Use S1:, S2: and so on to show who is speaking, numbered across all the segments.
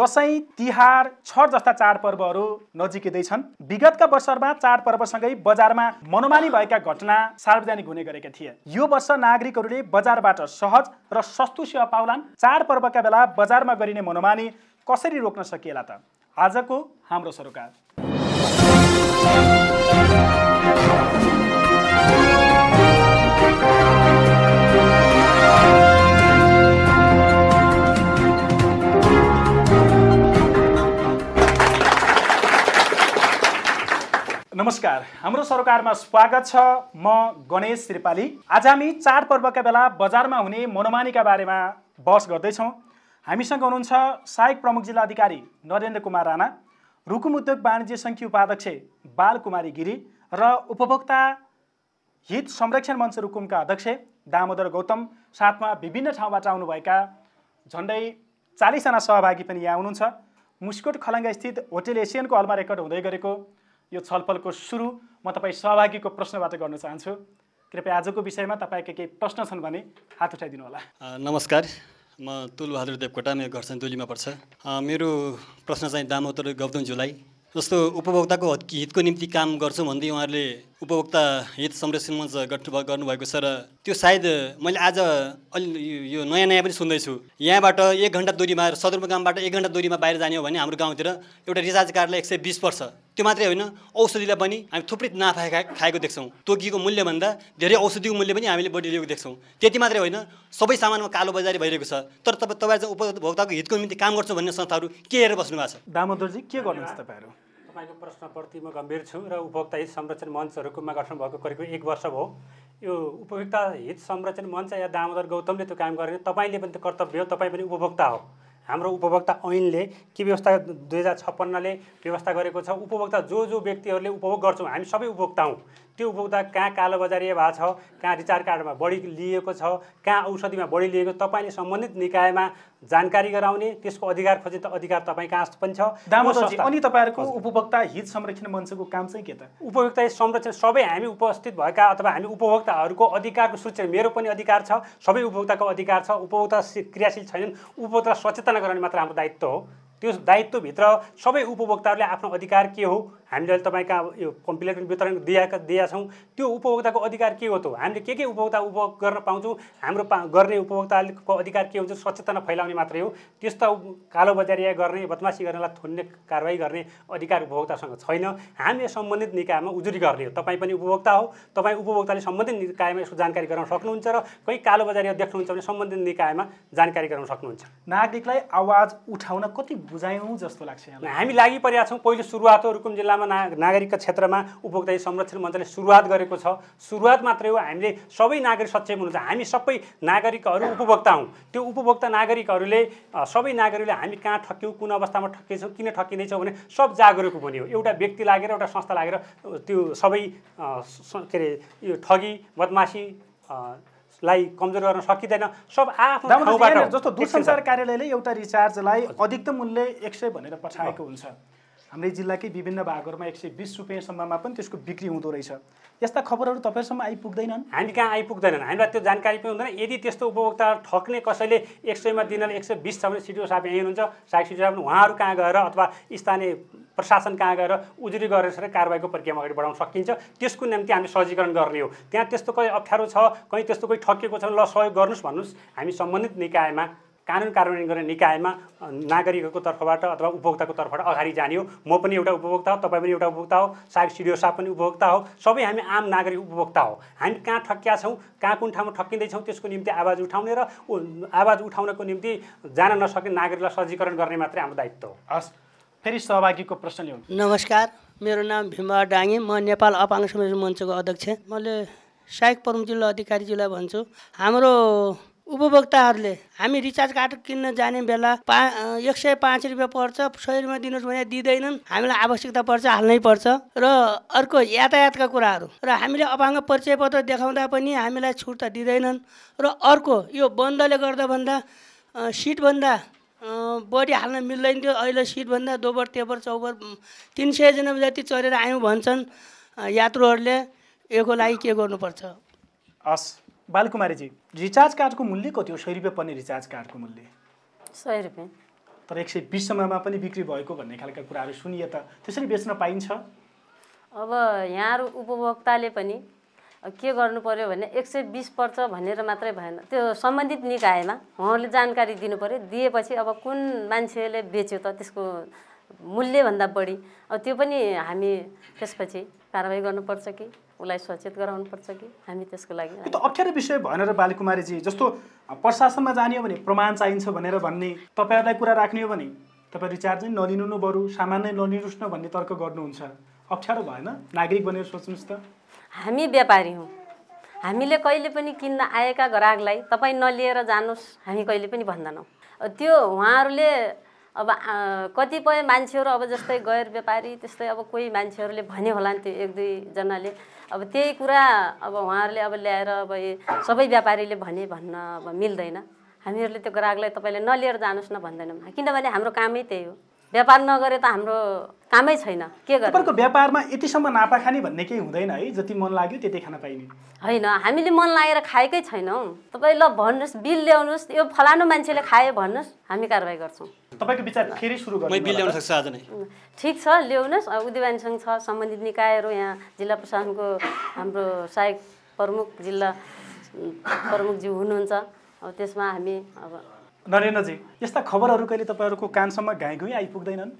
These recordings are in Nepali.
S1: दसैँ तिहार छठ जस्ता चाडपर्वहरू नजिकै विगतका वर्षहरूमा चाडपर्वसँगै बजारमा मनोमानी भएका घटना सार्वजनिक हुने गरेका थिए। यो वर्ष नागरिकहरूले बजारबाट सहज र सस्तो सेवा पाउलान्। चाडपर्वका बेला बजारमा गरिने मनोमानी कसरी रोक्न सकिएला त? आजको हाम्रो सरोकार। नमस्कार हाम्रो सरोकारमा स्वागत छ म गणेश त्रिपाली। आज हामी चाडपर्वका बेला बजारमा हुने मनोमानीका बारेमा बहस गर्दैछौँ। हामीसँग हुनुहुन्छ सहायक प्रमुख जिल्ला अधिकारी नरेन्द्र कुमार राणा रुकुम उद्योग वाणिज्य सङ्घकी उपाध्यक्ष बालकुमारी गिरी र उपभोक्ता हित संरक्षण मञ्च रुकुमका अध्यक्ष दामोदर गौतम साथमा विभिन्न ठाउँबाट आउनुभएका झन्डै चालिसजना सहभागी पनि यहाँ हुनुहुन्छ। मुस्कोट खलङ्गा स्थित होटेल एसियनको हलमा रेकर्ड हुँदै गरेको यो छलफलको सुरु म तपाईँ सहभागीको प्रश्नबाट गर्न चाहन्छु। कृपया आजको विषयमा तपाईँका केही प्रश्न छन् भने हात उठाइदिनु होला।
S2: नमस्कार। म तुलबहादुर देवकोटा मेरो घर चाहिँ दुलीमा पर्छ। मेरो प्रश्न चाहिँ दामोदर गौतमज्यूलाई जस्तो उपभोक्ताको हत- हितको निम्ति काम गर्छौँ भन्दै उहाँहरूले उपभोक्ता हित संरक्षण मञ्च गर्नु गर्नुभएको छ र त्यो सायद मैले आज अलि यो- नयाँ नयाँ पनि सुन्दैछु। यहाँबाट एक घन्टा दूरीमा सदरमुकामबाट एक घन्टा दूरीमा बाहिर जाने हो भने हाम्रो गाउँतिर एउटा रिचार्ज कार्डलाई एक सय बिस पर्छ। त्यो मात्रै होइन औषधिलाई पनि हामी थुप्रै नाफा खाएको देख्छौँ। तोकीको मूल्यभन्दा धेरै औषधिको मूल्य पनि हामीले बढी लिएको देख्छौँ। त्यति मात्रै होइन सबै सामानमा कालो बजारी भइरहेको छ। तर तपाईँ तपाईँ चाहिँ उपभोक्ताको हितको निम्ति काम गर्छौँ भन्ने संस्थाहरू के हेरेर बस्नु भएको छ?
S1: दामोदरजी के गर्नुहुन्छ तपाईँहरू?
S3: तपाईँको प्रश्नप्रति म गम्भीर छु र उपभोक्ता हित संरक्षण मञ्चहरूकोमा गठन भएको करिब एक वर्ष भयो। यो उपभोक्ता हित संरक्षण मञ्च या दामोदर गौतमले त्यो काम गरेन। तपाईँले पनि त्यो कर्तव्य हो तपाईँ पनि उपभोक्ता हो। हाम्रो उपभोक्ता ऐनले के व्यवस्था दुई हजार छप्पन्नले व्यवस्था गरेको छ? उपभोक्ता जो जो व्यक्तिहरूले उपभोग गर्छौँ हामी सबै उपभोक्ता हौँ। त्यो उपभोक्ता कहाँ कालोबजारी भएको छ कहाँ रिचार्ज कार्डमा बढी लिएको छ कहाँ औषधिमा बढी लिएको तपाईँले सम्बन्धित निकायमा जानकारी गराउने त्यसको अधिकार खोजे त अधिकार तपाईँ कहाँ पनि छ।
S1: अनि तपाईँहरूको उपभोक्ता हित संरक्षण मञ्चको काम चाहिँ के त?
S3: उपभोक्ता संरक्षण सबै हामी उपस्थित भएका अथवा हामी उपभोक्ताहरूको अधिकारको सुरक्षा मेरो पनि अधिकार छ सबै उपभोक्ताको अधिकार छ उपभोक्ता क्रियाशील छैनन् उपभोक्ता सचेतना गराउने मात्र हाम्रो दायित्व हो। त्यो दायित्वभित्र सबै उपभोक्ताहरूले आफ्नो अधिकार के हो हामीले अहिले तपाईँका यो कम्प्लेट वितरण दिएका दिएका छौँ। त्यो उपभोक्ताको अधिकार के हो त हामीले के के उपभोक्ता उपभोग गर्न पाउँछौँ? हाम्रो पा गर्ने उपभोक्ताको अधिकार के हुन्छ? सचेतना फैलाउने मात्रै हो। त्यस्ता कालोबजारिया गर्ने बदमासी गर्नेलाई थुन्ने कारवाही गर्ने अधिकार उपभोक्तासँग छैन। हामीले सम्बन्धित निकायमा उजुरी गर्ने हो। तपाईँ पनि उपभोक्ता हो। तपाईँ उपभोक्ताले सम्बन्धित निकायमा यसको जानकारी गराउन सक्नुहुन्छ र कहीँ कालोबजारी देख्नुहुन्छ भने सम्बन्धित निकायमा जानकारी गराउन सक्नुहुन्छ।
S1: नागरिकलाई आवाज उठाउन कति बुझायौँ जस्तो लाग्छ
S3: हामी लागि परेका छौँ। पहिलो सुरुवात हो रुकुम जिल्लामा। ना नागरिकका क्षेत्रमा उपभोक्ता संरक्षण मञ्चले सुरुवात गरेको छ। सुरुवात मात्रै हो हामीले सबै नागरिक सचेत हुनुहुन्छ। हामी सबै नागरिकहरू उपभोक्ता हौँ। त्यो उपभोक्ता नागरिकहरूले सबै नागरिकले हामी कहाँ ठक्यौँ कुन अवस्थामा ठक्किन्छौँ किन ठक्किँदैछौँ भने सब जागरुक हुने हो। एउटा व्यक्ति लागेर एउटा संस्था लागेर त्यो सबै के अरे यो ठगी बदमासी लाई कमजोर गर्न सकिँदैन। सब आफ्नो
S1: जस्तो दूरसञ्चार। कार्यालयले एउटा रिचार्जलाई अधिकतम मूल्य एक सय भनेर पठाएको हुन्छ। हाम्रै जिल्लाकै विभिन्न भागहरूमा एक सय बिस रुपियाँसम्ममा पनि त्यसको बिक्री हुँदो रहेछ। यस्ता खबरहरू तपाईँहरूसम्म आइपुग्दैनन्?
S3: हामी कहाँ आइपुग्दैनन्? हामीलाई त्यो जानकारी पनि हुँदैन। यदि त्यस्तो उपभोक्ता ठग्ने कसैले एक सयमा दिन एक सय बिस छ भने सिडिओ साहब यहीँ हुनुहुन्छ सायद सिडिओ साहब उहाँहरू कहाँ गएर अथवा स्थानीय प्रशासन कहाँ गएर उजुरी गरेर कारवाहीको प्रक्रियामा अगाडि बढाउन सकिन्छ। त्यसको निम्ति हामीले सहजीकरण गर्ने हो। त्यहाँ त्यस्तो कहीँ अप्ठ्यारो छ कहीँ त्यस्तो कोही ठकिएको छ ल सहयोग गर्नुहोस् भन्नुहोस्। हामी सम्बन्धित निकायमा कानुन कार्यान्वयन गर्ने निकायमा अ, नागरिकहरूको तर्फबाट अथवा उपभोक्ताको तर्फबाट अगाडि जाने हो म पनि एउटा उपभोक्ता हो तपाईँ पनि एउटा उपभोक्ता हो सायद सिडिओ साहब पनि उपभोक्ता हो। सबै हामी आम नागरिक उपभोक्ता हो। हामी कहाँ ठक्किया छौँ कहाँ कुन ठाउँमा ठक्किँदैछौँ त्यसको निम्ति आवाज उठाउने र आवाज उठाउनको निम्ति जान नसक्ने नागरिकलाई सजीकरण गर्ने मात्रै हाम्रो दायित्व हो।
S1: हस् फेरि सहभागीको प्रश्न ल्याउनु
S4: नमस्कार मेरो नाम भीमबहादुर डाङ्गे म नेपाल अपाङ्ग संरक्षण मञ्चको अध्यक्ष। मैले सहायक प्रमुख जिल्ला अधिकारीज्यूलाई भन्छु हाम्रो उपभोक्ताहरूले हामी रिचार्ज कार्ड किन्न जाने बेला पा एक सय पाँच रुपियाँ पर्छ सय रुपियाँ दिनुहोस् भने दिँदैनन् हामीलाई आवश्यकता पर्छ हाल्नै पर्छ। र अर्को यातायातका कुराहरू र हामीले अपाङ्ग परिचय पत्र देखाउँदा पनि हामीलाई छुट त दिँदैनन्। र अर्को यो बन्दले गर्दा भन्दा सिटभन्दा बढी हाल्न मिल्दैन थियो। अहिले सिटभन्दा दोबर तेबर चौबर तिन सयजना जति चढेर आयौँ भन्छन् यात्रुहरूले यसको लागि के गर्नुपर्छ?
S1: हस्। बालकुमारीजी रिचार्ज कार्डको मूल्य कति हो? सय रुपियाँ पर्ने रिचार्ज कार्डको मूल्य।
S5: सय रुपियाँ।
S1: तर एक सय बिससम्ममा पनि बिक्री भएको भन्ने खालका कुराहरू सुनिए त त्यसरी बेच्न पाइन्छ?
S5: अब यहाँहरू उपभोक्ताले पनि के गर्नु पर्यो भने एक सय बिस पर्छ भनेर मात्रै भएन। त्यो सम्बन्धित निकायमा उहाँहरूले जानकारी दिनु पर्यो दिएपछि अब कुन मान्छेले बेच्यो त त्यसको मूल्यभन्दा बढी। अब त्यो पनि हामी त्यसपछि कारवाही गर्नुपर्छ कि? उसलाई सचेत गराउनुपर्छ कि? हामी त्यसको लागि
S1: त अप्ठ्यारो विषय भएन र बालकुमारीजी जस्तो प्रशासनमा जाने हो भने प्रमाण चाहिन्छ भनेर भन्ने तपाईँहरूलाई कुरा राख्ने हो भने तपाईँ रिचार्ज नै नलिनु न बरु सामान नै नलिनुहोस् न भन्ने तर्क गर्नुहुन्छ। अप्ठ्यारो भएन? नागरिक बनेर सोच्नुहोस् त।
S5: हामी व्यापारी हौँ। हामीले कहिले पनि किन्न आएका ग्राहकलाई तपाईँ नलिएर जानुहोस् हामी कहिले पनि भन्दैनौँ। त्यो उहाँहरूले अब कतिपय मान्छेहरू अब जस्तै गैर व्यापारी त्यस्तै अब कोही मान्छेहरूले भने होला नि त्यो एक दुईजनाले अब त्यही कुरा अब उहाँहरूले अब ल्याएर अब सबै व्यापारीले भने भन्न अब मिल्दैन। हामीहरूले त्यो ग्राहकलाई तपाईँले नलिएर जानुहोस् न भन्दैनौँ। किनभने हाम्रो कामै त्यही हो। व्यापार नगरे त हाम्रो कामै छैन। के गर्नु?
S1: तपाईँको व्यापारमा यतिसम्म नापा खाने भन्ने केही हुँदैन है? जति मन लाग्यो त्यति खान पाइने।
S5: होइन हामीले मन लागेर खाएकै छैनौँ। तपाईँ ल भन्नुहोस् बिल ल्याउनुहोस् यो फलानु मान्छेले खायो भन्नुहोस् हामी कारवाही गर्छौँ।
S1: तपाईँको विचार फेरि सुरु
S2: बिल ल्याउन सक्छु आज नै।
S5: ठिक छ ल्याउनुहोस्। अब उद्योगवानीसँग छ सम्बन्धित निकायहरू यहाँ जिल्ला प्रशासनको हाम्रो सहायक प्रमुख जिल्ला प्रमुखज्यू हुनुहुन्छ। अब त्यसमा हामी अब
S1: नरेन्द्रजी यस्ता खबरहरू कहिले तपाईँहरूको कानसम्म घाइ घुइ आइपुग्दैनन्?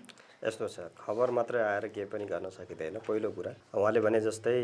S6: यस्तो छ खबर मात्रै आएर केही पनि गर्न सकिँदैन पहिलो कुरा। उहाँले भने जस्तै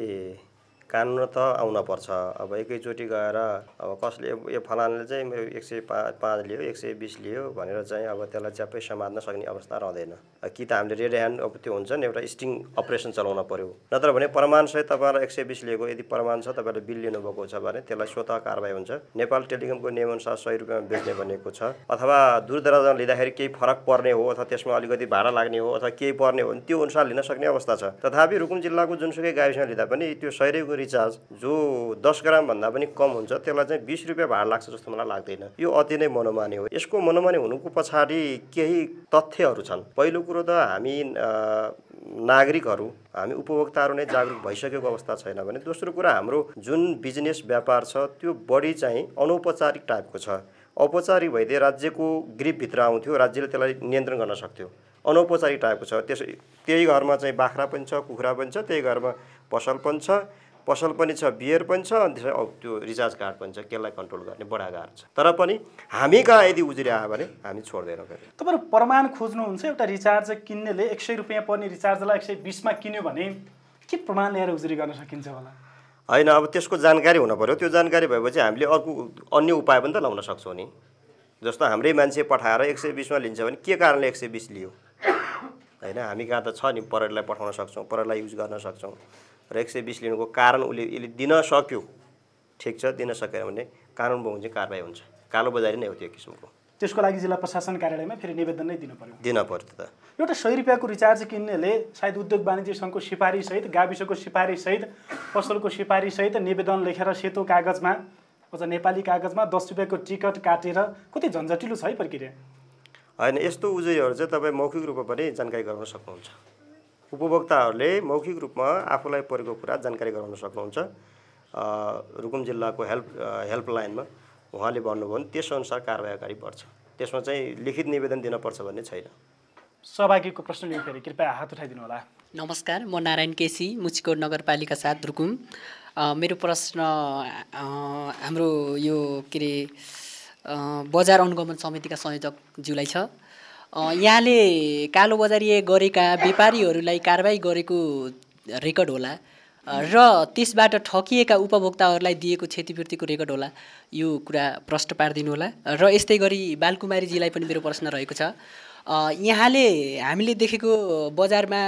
S6: कानुन त आउन पर्छ। अब एकैचोटि गएर अब कसले यो फलानाले चाहिँ मेरो एक सय पा पाँच लियो एक सय बिस लियो भनेर चाहिँ अब त्यसलाई च्याप्पै समात्न सक्ने अवस्था रहँदैन। कि त हामीले रेड ह्यान्ड अब त्यो हुन्छ नि एउटा स्टिङ अपरेसन चलाउन पर्यो। नत्र भने प्रमाणसहित तपाईँलाई एक सय बिस लिएको यदि प्रमाण छ तपाईँले बिल लिनुभएको छ भने त्यसलाई स्वतः कारवाही हुन्छ। नेपाल टेलिकमको नियमअनुसार सय रुपियाँमा बेच्ने भनेको छ। अथवा दूरदराजमा लिँदाखेरि केही फरक पर्ने हो अथवा त्यसमा अलिकति भाडा लाग्ने हो अथवा केही पर्ने हो भने त्यो अनुसार लिन सक्ने अवस्था छ। तथापि रुकुम जिल्लाको जुनसुकै गाविसमा लिँदा पनि त्यो सय रुपियाँको रिचार्ज जो दस ग्रामभन्दा पनि कम हुन्छ त्यसलाई चाहिँ बिस रुपियाँ भाडा लाग्छ जस्तो मलाई लाग्दैन। यो अति नै मनोमानी हो। यसको मनोमानी हुनुको पछाडि केही तथ्यहरू छन्। पहिलो कुरो त हामी नागरिकहरू हामी उपभोक्ताहरू नै जागरुक भइसकेको अवस्था छैन भने दोस्रो कुरा हाम्रो जुन बिजनेस व्यापार छ त्यो बढी चाहिँ अनौपचारिक टाइपको छ। औपचारिक भइदिए राज्यको ग्रिपभित्र आउँथ्यो राज्यले त्यसलाई नियन्त्रण गर्न सक्थ्यो। अनौपचारिक टाइपको छ। त्यस त्यही घरमा चाहिँ बाख्रा पनि छ कुखुरा पनि छ त्यही घरमा पसल पनि छ। पसल पनि छ बियर पनि छ अनि त्यसलाई औ- त्यो रिचार्ज कार्ड पनि छ त्यसलाई कन्ट्रोल गर्ने बडा गाह्रो छ। तर पनि हामी कहाँ यदि उजुरी आयो भने हामी छोड्दैनौँ फेरि।
S1: तपाईँहरू प्रमाण खोज्नुहुन्छ एउटा रिचार्ज किन्नेले एक सय रुपियाँ पर्ने रिचार्जलाई एक सय बिसमा किन्यो भने के प्रमाण ल्याएर उजुरी गर्न सकिन्छ होला?
S6: होइन अब त्यसको जानकारी हुनु पऱ्यो त्यो जानकारी भएपछि हामीले अर्को अन्य उपाय पनि त लाउन सक्छौँ नि। जस्तो हाम्रै मान्छे पठाएर एक सय बिसमा लिन्छ भने के कारणले एक सय बिस लियो? होइन हामी कहाँ त छ नि परेडलाई पठाउन सक्छौँ परेडलाई युज गर्न सक्छौँ। र एक सय बिस लिनुको कारण उसले उसले दिन सक्यो। ठिक छ दिन सकेन भने कानुन बमोजिम कारवाही हुन्छ। कालो बजारी नै हो त्यो किसिमको।
S1: त्यसको लागि जिल्ला प्रशासन कार्यालयमा फेरि निवेदन नै दिनु पर्यो।
S6: दिन पऱ्यो त।
S1: एउटा सय रुपियाँको रिचार्ज किन्नेले सायद उद्योग वाणिज्य सङ्घको सिफारिससहित गाविसको सिफारिससहित पसलको सिफारिससहित निवेदन लेखेर सेतो कागजमा अझ नेपाली कागजमा दस रुपियाँको टिकट काटेर कति झन्झटिलो छ है प्रक्रिया।
S6: होइन यस्तो उजुरीहरू चाहिँ तपाईँ मौखिक रूपमा पनि जानकारी गराउन सक्नुहुन्छ। उपभोक्ताहरूले मौखिक रूपमा आफूलाई परेको कुरा जानकारी गराउन सक्नुहुन्छ। अ, रुकुम जिल्लाको हेल्प हेल्पलाइनमा उहाँले भन्नुभयो भने त्यसअनुसार कारवाही अगाडि बढ्छ। त्यसमा चाहिँ लिखित निवेदन दिनुपर्छ भन्ने छैन।
S1: सहभागीको प्रश्न लिउँ फेरि कृपया हात उठाइदिनु होला।
S7: नमस्कार म नारायण केसी मुचिकोट नगरपालिका साथ रुकुम। अ, मेरो प्रश्न अ, हाम्रो यो के अरे अ, बजार अनुगमन समितिका संयोजकज्यूलाई छ। यहाँले कालोबजारी गरेका व्यापारीहरूलाई कारवाही गरेको रेकर्ड होला। र त्यसबाट ठकिएका उपभोक्ताहरूलाई दिएको क्षतिपूर्तिको रेकर्ड होला। यो कुरा प्रष्ट पारिदिनु होला। र यस्तै गरी बालकुमारीजीलाई पनि मेरो प्रश्न रहेको छ। यहाँले हामीले देखेको बजारमा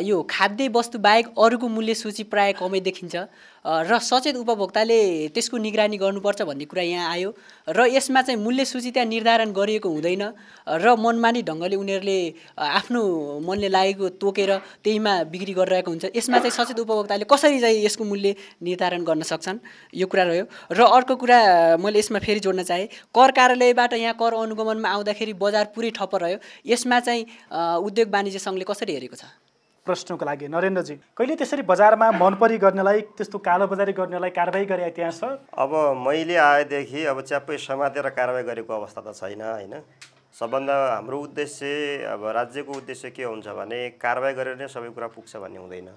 S7: यो खाद्य वस्तु बाहेक अरूको मूल्य सूची प्राय कमै देखिन्छ। र सचेत उपभोक्ताले त्यसको निगरानी गर्नुपर्छ भन्ने कुरा यहाँ आयो। र यसमा चाहिँ मूल्य सूची त्यहाँ निर्धारण गरिएको हुँदैन र मनमानी ढङ्गले उनीहरूले आफ्नो मनले लागेको तोकेर त्यहीमा बिक्री गरिरहेको हुन्छ। यसमा चाहिँ सचेत उपभोक्ताले कसरी चाहिँ यसको मूल्य निर्धारण गर्न सक्छन्? यो कुरा रह्यो। र अर्को कुरा मैले यसमा फेरि जोड्न चाहेँ। कर कार्यालयबाट यहाँ कर अनुगमनमा आउँदाखेरि बजार पुरै ठप्प रह्यो। यसमा चाहिँ उद्योग वाणिज्य सङ्घले कसरी हेरेको छ?
S1: प्रश्नको लागि। नरेन्द्रजी कहिले त्यसरी बजारमा मनपरी गर्नेलाई त्यस्तो कालोबजारी गर्नेलाई कारवाही गरे इतिहास छ
S6: अब मैले आएदेखि अब च्याप्पै समातेर कारवाही गरेको अवस्था त छैन होइन? सबभन्दा हाम्रो उद्देश्य अब राज्यको उद्देश्य के हुन्छ भने कारवाही गरेर नै सबै कुरा पुग्छ भन्ने हुँदैन।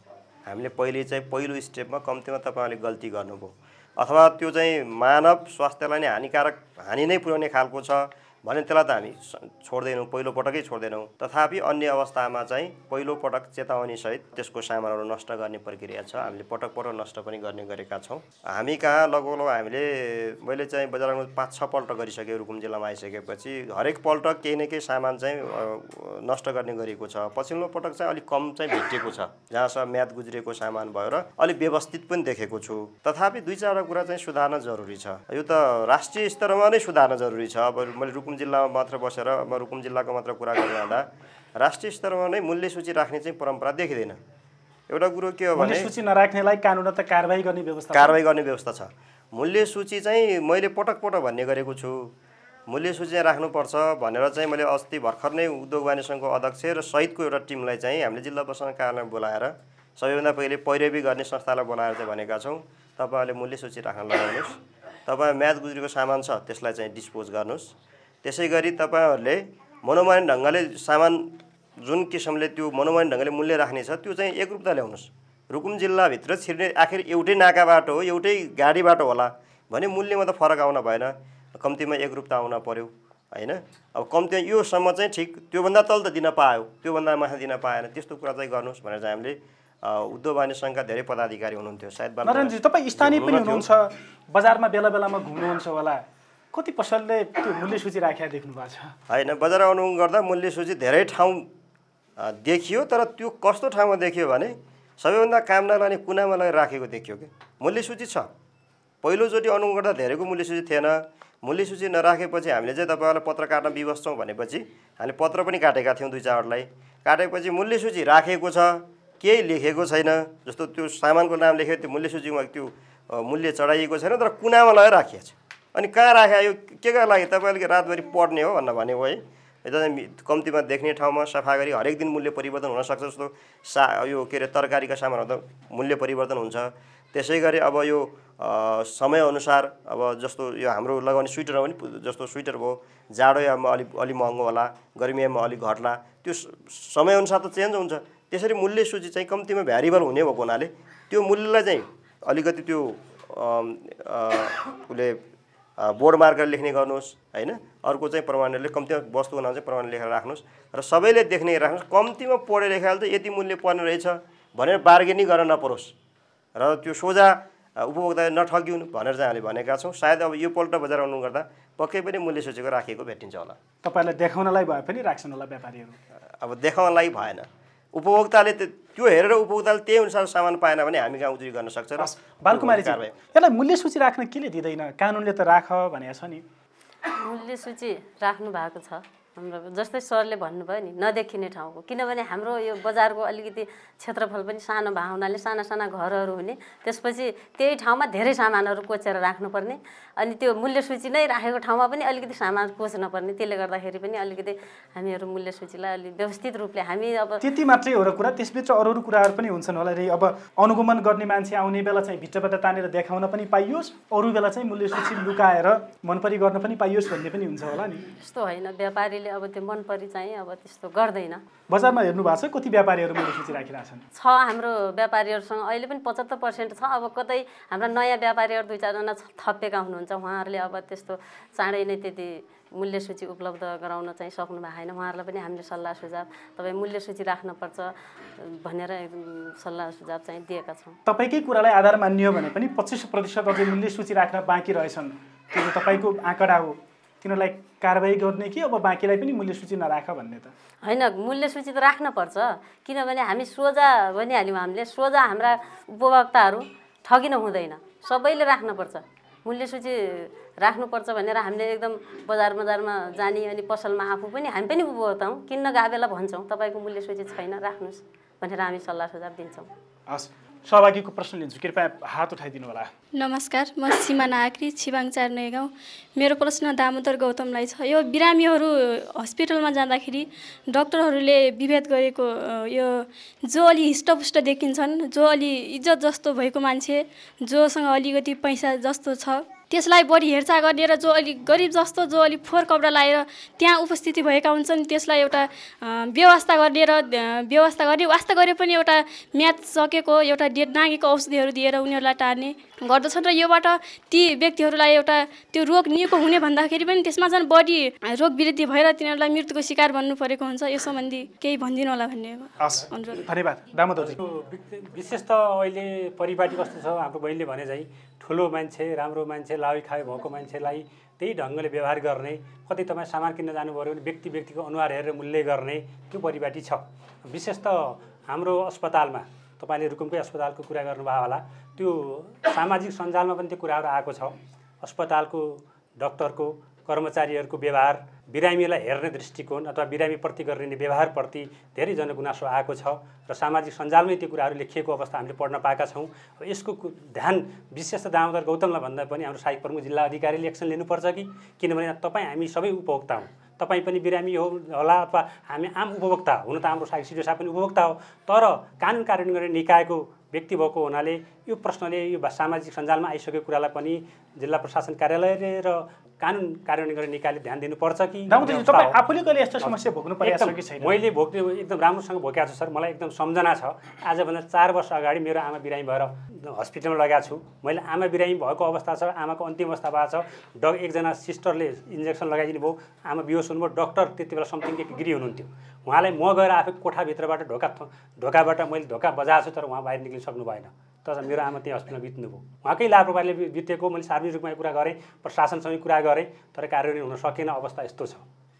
S6: हामीले पहिले चाहिँ पहिलो स्टेपमा कम्तीमा तपाईँले गल्ती गर्नुभयो। अथवा त्यो चाहिँ मानव स्वास्थ्यलाई नै हानिकारक हानि नै पुर्याउने खालको छ। भने त्यसलाई त हामी छोड्दैनौँ पहिलो पटकै छोड्दैनौँ। तथापि अन्य अवस्थामा चाहिँ पहिलो पटक चेतावनीसहित त्यसको सामानहरू नष्ट गर्ने प्रक्रिया छ। हामीले पटक पटक नष्ट पनि गर्ने गरेका छौँ। हामी कहाँ लगभग लगभग हामीले मैले चाहिँ बजारमा पाँच छ पल्ट गरिसकेँ रुकुम जिल्लामा आइसकेपछि। हरेक पल्ट केही न केही सामान चाहिँ नष्ट गर्ने गरेको छ। पछिल्लो पटक चाहिँ अलिक कम चाहिँ भेटिएको छ। जहाँसम्म म्याद गुज्रेको सामान भयो र अलिक व्यवस्थित पनि देखेको छु। तथापि दुई चारवटा कुरा चाहिँ सुधार्न जरुरी छ। यो त राष्ट्रिय स्तरमा नै सुधार्न जरुरी छ। अब मैले रुकुम जिल्लामा मात्र बसेर अब रुकुम जिल्लाको मात्र कुरा गर्नु जाँदा राष्ट्रिय स्तरमा नै मूल्य सूची राख्ने चाहिँ परम्परा देखिँदैन। एउटा कुरो के हो भने
S1: सूची नराख्नेलाई कानुनत कारवाही गर्ने व्यवस्था छ।
S6: कारवाही गर्ने व्यवस्था छ। मूल्य सूची चाहिँ मैले पटक पटक भन्ने गरेको छु। मूल्य सूची चाहिँ राख्नुपर्छ भनेर चाहिँ मैले अस्ति भर्खर नै उद्योग वाणिज्य सङ्घको अध्यक्ष र सहितको एउटा टिमलाई चाहिँ हामीले जिल्ला प्रशासन कार्यालयमा बोलाएर सबैभन्दा पहिले पैरवी गर्ने संस्थालाई बोलाएर चाहिँ भनेका छौँ। तपाईँहरूले मूल्य सूची राख्न लगाउनुहोस्। तपाईँ म्याच गुज्रेको सामान छ त्यसलाई चाहिँ डिस्पोज गर्नुहोस्। त्यसै गरी तपाईँहरूले मनोमानी ढङ्गले सामान जुन किसिमले त्यो मनोमानी ढङ्गले मूल्य राख्ने छ त्यो चाहिँ एकरूपता ल्याउनुहोस्। रुकुम जिल्लाभित्र छिर्ने आखिर एउटै नाकाबाट हो एउटै गाडीबाट होला भने मूल्यमा त फरक आउन भएन। कम्तीमा एकरूपता आउन पर्यो होइन? अब कम्ती योसम्म चाहिँ ठिक त्योभन्दा तल त दिन पायो त्योभन्दा माथि दिन पाएन। त्यस्तो कुरा चाहिँ गर्नुहोस् भनेर चाहिँ हामीले उद्योग सङ्घका धेरै पदाधिकारी हुनुहुन्थ्यो। सायद
S1: तपाईँ स्थानीय पनि हुनुहुन्छ बजारमा बेला बेलामा घुम्नुहुन्छ होला। कति पसलले त्यो मूल्य सूची राखेर देख्नु भएको छ?
S6: होइन बजार अनुगमन गर्दा मूल्य सूची धेरै ठाउँ देखियो तर त्यो कस्तो ठाउँमा देखियो भने सबैभन्दा काम नलाने कुनामा लगेर राखेको देखियो कि? मूल्य सूची छ। पहिलोचोटि अनुगमन गर्दा धेरैको मूल्य सूची थिएन। मूल्य सूची नराखेपछि हामीले चाहिँ तपाईँहरूलाई पत्र काट्न विवश भनेपछि हामीले पत्र पनि काटेका थियौँ दुई चारवटालाई काटेपछि मूल्य सूची राखेको छ केही लेखेको छैन। जस्तो त्यो सामानको नाम लेखेको त्यो मूल्य सूचीमा त्यो मूल्य चढाइएको छैन तर कुनामा लगेर राखिएको छ। अनि कहाँ राखे यो के का लागि तपाईँले रातभरि पढ्ने हो भनेर भने हो। यता कम्तीमा देख्ने ठाउँमा सफा गरी हरेक दिन मूल्य परिवर्तन हुनसक्छ जस्तो सा यो के अरे तरकारीका सामानहरू त मूल्य परिवर्तन हुन्छ। त्यसै गरी अब यो समयअनुसार अब जस्तो यो हाम्रो लगाउने स्वेटरमा पनि जस्तो स्वेटर भयो जाडोयामा अलिक अलिक महँगो होला गर्मीयामा अलिक घट्ला त्यो समयअनुसार त चेन्ज हुन्छ। त्यसरी मूल्य सूची चाहिँ कम्तीमा भ्यारिएबल हुने भएको हुनाले त्यो मूल्यलाई चाहिँ अलिकति त्यो उसले बोर्ड मार्कर लेख्ने गर्नुहोस् होइन? अर्को चाहिँ प्रमाणले कम्तीमा वस्तुको नाम चाहिँ प्रमाण लेखेर राख्नुहोस्। र सबैले देख्ने राख्नुहोस् कम्तीमा पढेर लेखाले त यति मूल्य पर्ने रहेछ भनेर बार्गेनिङ गर्न नपरोस्। र त्यो सोझा उपभोक्ता नठगिउन् भनेर चाहिँ हामीले भनेका छौँ। सायद अब यो पल्ट बजार आउनु गर्दा पक्कै पनि मूल्य सूचीको राखिएको भेटिन्छ होला।
S1: तपाईँहरूलाई देखाउनलाई भए पनि राख्छन् होला व्यापारीहरू।
S6: अब देखाउनलाई भएन। उपभोक्ताले त त्यो हेरेर उपभोक्ताले त्यही अनुसार सामान पाएन भने हामी कहाँ उजुरी गर्न सक्छ र
S1: बालकुमारी यसलाई मूल्य सूची राख्न केले दिँदैन? कानुनले त राख भनेको छ नि।
S5: मूल्य सूची राख्नु भएको छ। हाम्रो जस्तै सरले भन्नुभयो नि नदेखिने ठाउँको। किनभने हाम्रो यो बजारको अलिकति क्षेत्रफल पनि सानो भएको हुनाले साना साना घरहरू हुने त्यसपछि त्यही ठाउँमा धेरै सामानहरू कोचेर राख्नुपर्ने अनि त्यो मूल्य सूची नै राखेको ठाउँमा पनि अलिकति सामान कोच्नुपर्ने त्यसले गर्दाखेरि पनि अलिकति हामीहरू मूल्य सूचीलाई अलिक व्यवस्थित रूपले हामी अब
S1: त्यति मात्रै हो र कुरा त्यसभित्र अरू अरू कुराहरू पनि हुन्छन् होला रे। अब अनुगमन गर्ने मान्छे आउने बेला चाहिँ भित्रबाट तानेर देखाउन पनि पाइयोस् अरू बेला चाहिँ मूल्य सूची लुकाएर मनपरी गर्न पनि पाइयोस् भन्ने पनि हुन्छ होला नि।
S5: त्यस्तो होइन व्यापारीले अब त्यो मन परी चाहिँ अब त्यस्तो गर्दैन।
S1: बजारमा हेर्नु भएको छ कति व्यापारीहरू मूल्य सूची राखिरहेछन्
S5: छ हाम्रो व्यापारीहरूसँग अहिले पनि पचहत्तर पर्सेन्ट छ। अब कतै हाम्रा नयाँ व्यापारीहरू दुई चारजना थपिएका हुनुहुन्छ। उहाँहरूले अब त्यस्तो चाँडै नै त्यति मूल्य सूची उपलब्ध गराउन चाहिँ सक्नु भएको छैन। उहाँहरूलाई पनि हामीले सल्लाह सुझाव तपाईँ मूल्य सूची राख्नुपर्छ भनेर सल्लाह सुझाव चाहिँ दिएका छौँ।
S1: तपाईँकै कुरालाई आधार मानियो भने पनि पच्चिस प्रतिशत अझै मूल्य सूची राख्न बाँकी रहेछन्। त्यो तपाईँको आँकडा हो। तिनीहरूलाई कारवाही गर्ने कि अब बाँकीलाई पनि मूल्य सूची नराख भन्ने त?
S5: होइन मूल्य सूची त राख्नुपर्छ किनभने हामी सोझा भनिहाल्यौँ हामीले सोझा हाम्रा उपभोक्ताहरू ठगिन हुँदैन। सबैले राख्नुपर्छ मूल्य सूची राख्नुपर्छ भनेर हामीले एकदम बजार बजारमा जाने अनि पसलमा आफू पनि हामी पनि उपभोक्ता हौँ। किन्न गए बेला भन्छौँ तपाईँको मूल्य सूची छैन राख्नुहोस् भनेर हामी सल्लाह सुझाव दिन्छौँ।
S1: हस्। सहभागीको प्रश्न लिन्छु कृपया हात उठाइदिनु होला।
S8: नमस्कार म सीमा नागरी छिबाङ चार गाउँ मेरो प्रश्न दामोदर गौतमलाई छ। यो बिरामीहरू हस्पिटलमा जाँदाखेरि डक्टरहरूले विभेद गरेको यो जो अलि हिष्टपुष्ट देखिन्छन् जो अलि इज्जत जस्तो भएको मान्छे जोसँग अलिकति पैसा जस्तो छ त्यसलाई बढी हेरचाह गर्ने र जो अलिक गरिब जस्तो जो अलिक फोहोर कपडा लगाएर त्यहाँ उपस्थिति भएका हुन्छन् त्यसलाई एउटा व्यवस्था गर्ने र व्यवस्था गर्ने वास्ता गरे पनि एउटा म्याच सकेको एउटा डेट नागेको औषधिहरू दिएर उनीहरूलाई टार्ने गर्दछन् र योबाट ती व्यक्तिहरूलाई एउटा त्यो रोग निको हुने भन्दाखेरि पनि त्यसमा झन् बढी रोग वृद्धि भएर तिनीहरूलाई मृत्युको शिकार बन्नु परेको हुन्छ यो सम्बन्धी केही भनिदिनु होला भन्ने अनुरोध।
S1: धन्यवाद।
S3: विशेष त अहिले परिपाटी कस्तो छ हाम्रो बहिनीले भने चाहिँ ठुलो मान्छे राम्रो मान्छे लाउई खाए भएको मान्छेलाई त्यही ढङ्गले व्यवहार गर्ने कतै तपाईँ सामान किन्न जानुभयो भने व्यक्ति व्यक्तिको अनुहार हेरेर मूल्य गर्ने त्यो परिपाटी छ। विशेष त हाम्रो अस्पतालमा तपाईँले रुकुमकै अस्पतालको कुरा गर्नुभयो होला त्यो सामाजिक सञ्जालमा पनि त्यो कुराहरू आएको छ। अस्पतालको डक्टरको कर्मचारीहरूको व्यवहार बिरामीलाई हेर्ने दृष्टिकोण अथवा बिरामीप्रति गर्ने व्यवहारप्रति धेरै जनगुनासो आएको छ र सामाजिक सञ्जालमै त्यो कुराहरू लेखिएको अवस्था हामीले पढ्न पाएका छौँ यसको ध्यान विशेष त दामोदर गौतमलाई भन्दा पनि हाम्रो सहायक प्रमुख जिल्ला अधिकारीले एक्सन लिनुपर्छ कि? किनभने तपाईँ हामी सबै उपभोक्ता हौँ। तपाईँ पनि बिरामी हो होला अथवा हामी आम उपभोक्ता हुन त हाम्रो सहायक सिडिओ साहब पनि उपभोक्ता हो। तर कानुन कार्यान्वयन गर्ने निकायको व्यक्ति भएको हुनाले यो प्रश्नले यो सामाजिक सञ्जालमा आइसकेको कुरालाई पनि जिल्ला प्रशासन कार्यालयले र कानुन कार्यान्वयन गर्ने निकायले ध्यान दिनुपर्छ कि।
S1: आफूले कहिले यस्तो समस्या भोग्नु कि छैन?
S3: मैले भोग्ने एकदम राम्रोसँग भोगेको छु सर। मलाई एकदम सम्झना छ। आजभन्दा चार वर्ष अगाडि मेरो आमा बिरामी भएर हस्पिटलमा लगाएको छु। मैले आमा बिरामी भएको अवस्था छ आमाको अन्तिम अवस्था भएको छ। ड एकजना सिस्टरले इन्जेक्सन लगाइदिनु भयो आमा बिहोस हुनुभयो। डक्टर त्यति बेला समथिङ एक गिरी हुनुहुन्थ्यो। उहाँलाई म गएर आफै कोठाभित्रबाट ढोका ढोकाबाट मैले ढोका बजाएको छु तर उहाँ बाहिर निक्लिन सक्नु भएन तर मेरो आमा त्यही हस्पिटलमा बित्नुभयो। उहाँकै लापरवाहीले बितेको मैले सार्वजनिक रूपमा कुरा गरेँ प्रशासनसँग कुरा गरेँ तर कार्यान्वयन हुन सकेन अवस्था यस्तो छ।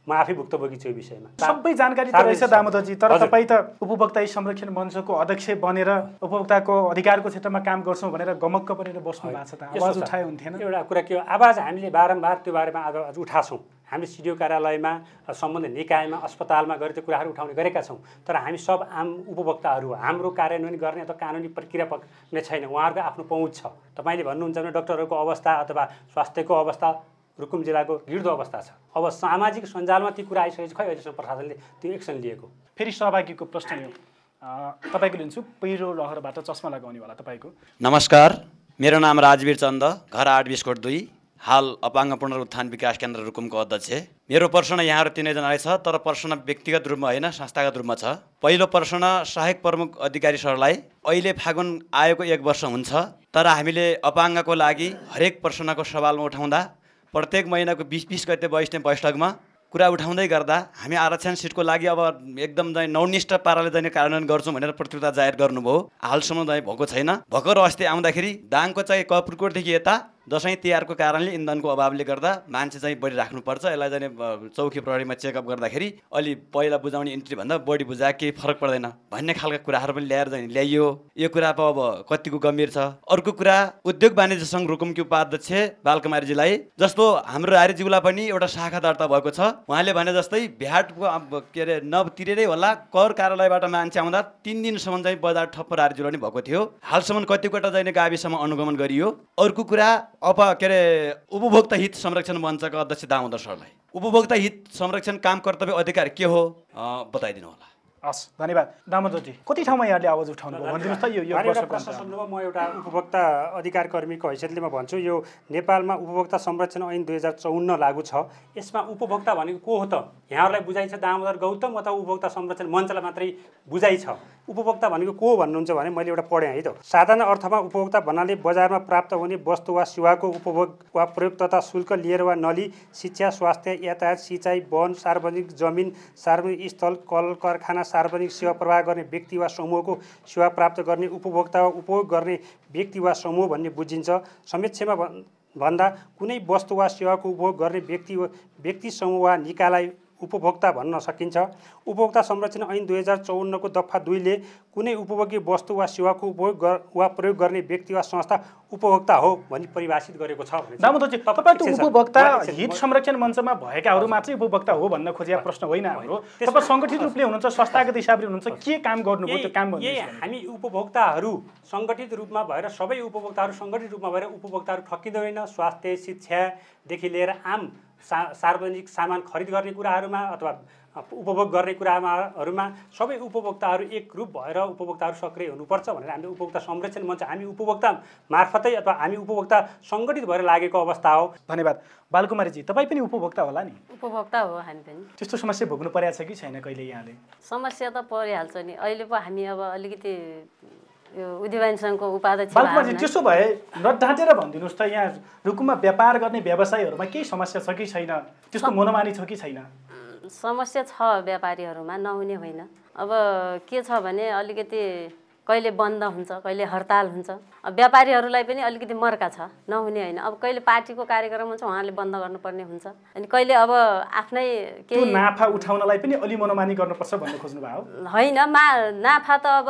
S3: म आफै भुक्तभोगी छु यो विषयमा।
S1: सबै जानकारी त रहेछ दामोदरजी तर। तपाईँ त उपभोक्ता संरक्षण मञ्चको अध्यक्ष बनेर उपभोक्ताको अधिकारको क्षेत्रमा काम गर्छौँ भनेर गमक्क परेर बस्नु भएको छ त। आवाज
S3: छ।
S1: उठाए हुन्थेन।
S3: एउटा कुरा के हो? आवाज हामीले बारम्बार त्यो बारेमा आज आज उठाछौँ। हामीले सिडिओ कार्यालयमा सम्बन्धित निकायमा अस्पतालमा गएर त्यो कुराहरू उठाउने गरेका छौँ। तर हामी सब आम उपभोक्ताहरू हाम्रो कार्यान्वयन गर्ने अथवा कानुनी प्रक्रिया पक्ने छैन। उहाँहरूको आफ्नो पहुँच छ। तपाईँले भन्नुहुन्छ भने डक्टरहरूको अवस्था अथवा स्वास्थ्यको अवस्था रुकुम जिल्लाको घिर्दो अवस्था छ। अब सामाजिक सञ्जालमा ती कुरा आइसकेपछि खै अहिलेसम्म प्रशासनले त्यो एक्सन लिएको?
S1: फेरि सहभागीको प्रश्न यो। अँ, तपाईँको लिन्छु पहिरो लहरबाट चस्मा लगाउने वाला तपाईँको।
S9: नमस्कार मेरो नाम राजवीर चन्द घर आठ बिस्कोट दुई हाल अपाङ्ग पुनरुत्थान विकास केन्द्र रुकुमको अध्यक्ष। मेरो प्रश्न यहाँहरू तिनैजनालाई छ तर प्रश्न व्यक्तिगत रूपमा होइन संस्थागत रूपमा छ। पहिलो प्रश्न सहायक प्रमुख अधिकारी सरलाई अहिले फागुन आएको एक वर्ष हुन्छ तर हामीले अपाङ्गको लागि हरेक प्रश्नको सवालमा उठाउँदा प्रत्येक महिनाको बिस बिस गते बस्ने बैठकमा कुरा उठाउँदै गर्दा हामी आरक्षण सिटको लागि अब एकदम चाहिँ नौनिष्ठ पाराले चाहिँ कार्यान्वयन गर्छौँ भनेर प्रतियोगिता जाहेर गर्नुभयो। हालसम्म चाहिँ भएको छैन। भर्खर अस्ति आउँदाखेरि दाङको चाहिँ कपुरकोटदेखि यता दसैँ तिहारको कारणले इन्धनको अभावले गर्दा मान्छे चाहिँ बढी राख्नुपर्छ यसलाई चाहिँ चौकी प्रहरीमा चेकअप गर्दाखेरि अलि पहिला बुझाउने इन्ट्रीभन्दा बढी बुझाए केही फरक पर्दैन। भन्ने खालका कुराहरू पनि ल्याएर चाहिँ ल्याइयो। यो कुरा पो अब कतिको गम्भीर छ। अर्को कुरा उद्योग वाणिज्य सङ्घ रुकुमकी उपाध्यक्ष बालकुमारीजीलाई जस्तो हाम्रो आर्यज्यूलाई पनि एउटा शाखा दर्ता भएको छ। उहाँले भने जस्तै भ्याटको के अरे नतिरेरै होला। कर कार्यालयबाट मान्छे आउँदा तिन दिनसम्म चाहिँ बजार ठप्प आर्यज्यूलाई पनि भएको थियो। हालसम्म कतिवटा चाहिँ गाविसम्म अनुगमन गरियो। अर्को कुरा अब के अरे उपभोक्ता हित संरक्षण मञ्चका अध्यक्ष दामोदर सरलाई। उपभोक्ता हित संरक्षण काम कर्तव्य अधिकार के हो बताइदिनु होला।
S1: हस् धन्यवाद। दामोदरजी कति ठाउँमा यहाँले आवाज उठाउनु भनिदिनुहोस् त यो
S3: प्रश्न। सोध्नुभयो म एउटा उपभोक्ता अधिकार कर्मीको हैसियतले म भन्छु यो नेपालमा उपभोक्ता संरक्षण ऐन दुई हजार चौन्न लागू छ। यसमा उपभोक्ता भनेको को हो त? यहाँहरूलाई बुझाइ छ दामोदर गौतम अथवा उपभोक्ता संरक्षण मञ्चलाई मात्रै बुझाइ छ। उपभोक्ता भनेको को भन्नुहुन्छ भने मैले एउटा पढेँ है त। साधारण अर्थमा उपभोक्ता भन्नाले बजारमा प्राप्त हुने वस्तु वा सेवाको उपभोग वा प्रयोग तथा शुल्क लिएर वा नली शिक्षा स्वास्थ्य यातायात सिँचाइ वन सार्वजनिक जमिन सार्वजनिक स्थल कल कारखाना सार्वजनिक सेवा प्रवाह गर्ने व्यक्ति वा समूहको सेवा प्राप्त गर्ने उपभोक्ता वा उपभोग गर्ने व्यक्ति वा समूह भन्ने बुझिन्छ। समीक्षामा भन्- भन्दा कुनै वस्तु वा सेवाको उपभोग गर्ने व्यक्ति व्यक्ति समूह वा निकायलाई उपभोक्ता भन्न सकिन्छ। उपभोक्ता संरक्षण ऐन दुई हजार चौन्नको दफा दुईले कुनै उपभोग्य वस्तु वा सेवाको उपभोग गर- वा प्रयोग गर्ने व्यक्ति वा संस्था उपभोक्ता हो भनी परिभाषित गरेको छ भने चाहिँ-
S1: दामोदरजी
S3: तपाईँ
S1: तपाईँ त
S3: एकछिन सर,
S1: उपभोक्ता हित संरक्षण मञ्चमा भएकाहरू मात्रै उपभोक्ता हो भन्न खोजेका प्रश्न होइन हाम्रो। तपाईँ सङ्गठित रूपले हुनुहुन्छ संस्थागत हिसाबले हुनुहुन्छ के काम गर्नुभयो त्यो काम
S3: हामी उपभोक्ताहरू सङ्गठित रूपमा भएर सबै उपभोक्ताहरू सङ्गठित रूपमा भएर उपभोक्ताहरू ठकिँदैन स्वास्थ्य शिक्षादेखि लिएर आम सा सार्वजनिक सामान खरिद गर्ने कुराहरूमा अथवा उपभोग गर्ने कुरामाहरूमा सबै उपभोक्ताहरू एकरूप भएर उपभोक्ताहरू सक्रिय हुनुपर्छ भनेर हामीले उपभोक्ता संरक्षण मञ्च हामी उपभोक्ता मार्फतै अथवा हामी उपभोक्ता सङ्गठित भएर लागेको अवस्था हो।
S1: धन्यवाद। बालकुमारीजी तपाईँ पनि उपभोक्ता होला नि?
S5: उपभोक्ता हो हामी पनि।
S1: त्यस्तो समस्या भोग्नु परेको छ कि छैन कहिले यहाँले?
S5: समस्या त परिहाल्छ नि। अहिले पो हामी अब अलिकति यो सङ्घको उपाध्यक्ष
S1: बालकुमारजी त्यसो भए नढाँटेर भनिदिनुहोस् त यहाँ रुकुममा व्यापार गर्ने व्यवसायीहरूमा केही समस्या छ कि छैन? त्यसको मनोमानी छ कि छैन?
S5: समस्या छ व्यापारीहरूमा नहुने होइन। अब के छ भने अलिकति कहिले बन्द हुन्छ कहिले हडताल हुन्छ। अब व्यापारीहरूलाई पनि अलिकति मर्का छ नहुने होइन। अब कहिले पार्टीको कार्यक्रम हुन्छ उहाँले बन्द गर्नुपर्ने हुन्छ। अनि कहिले अब आफ्नै केही
S1: नाफा उठाउनलाई पनि अलि मनोमानी गर्नुपर्छ भन्ने खोज्नु भयो
S5: होइन मा नाफा त अब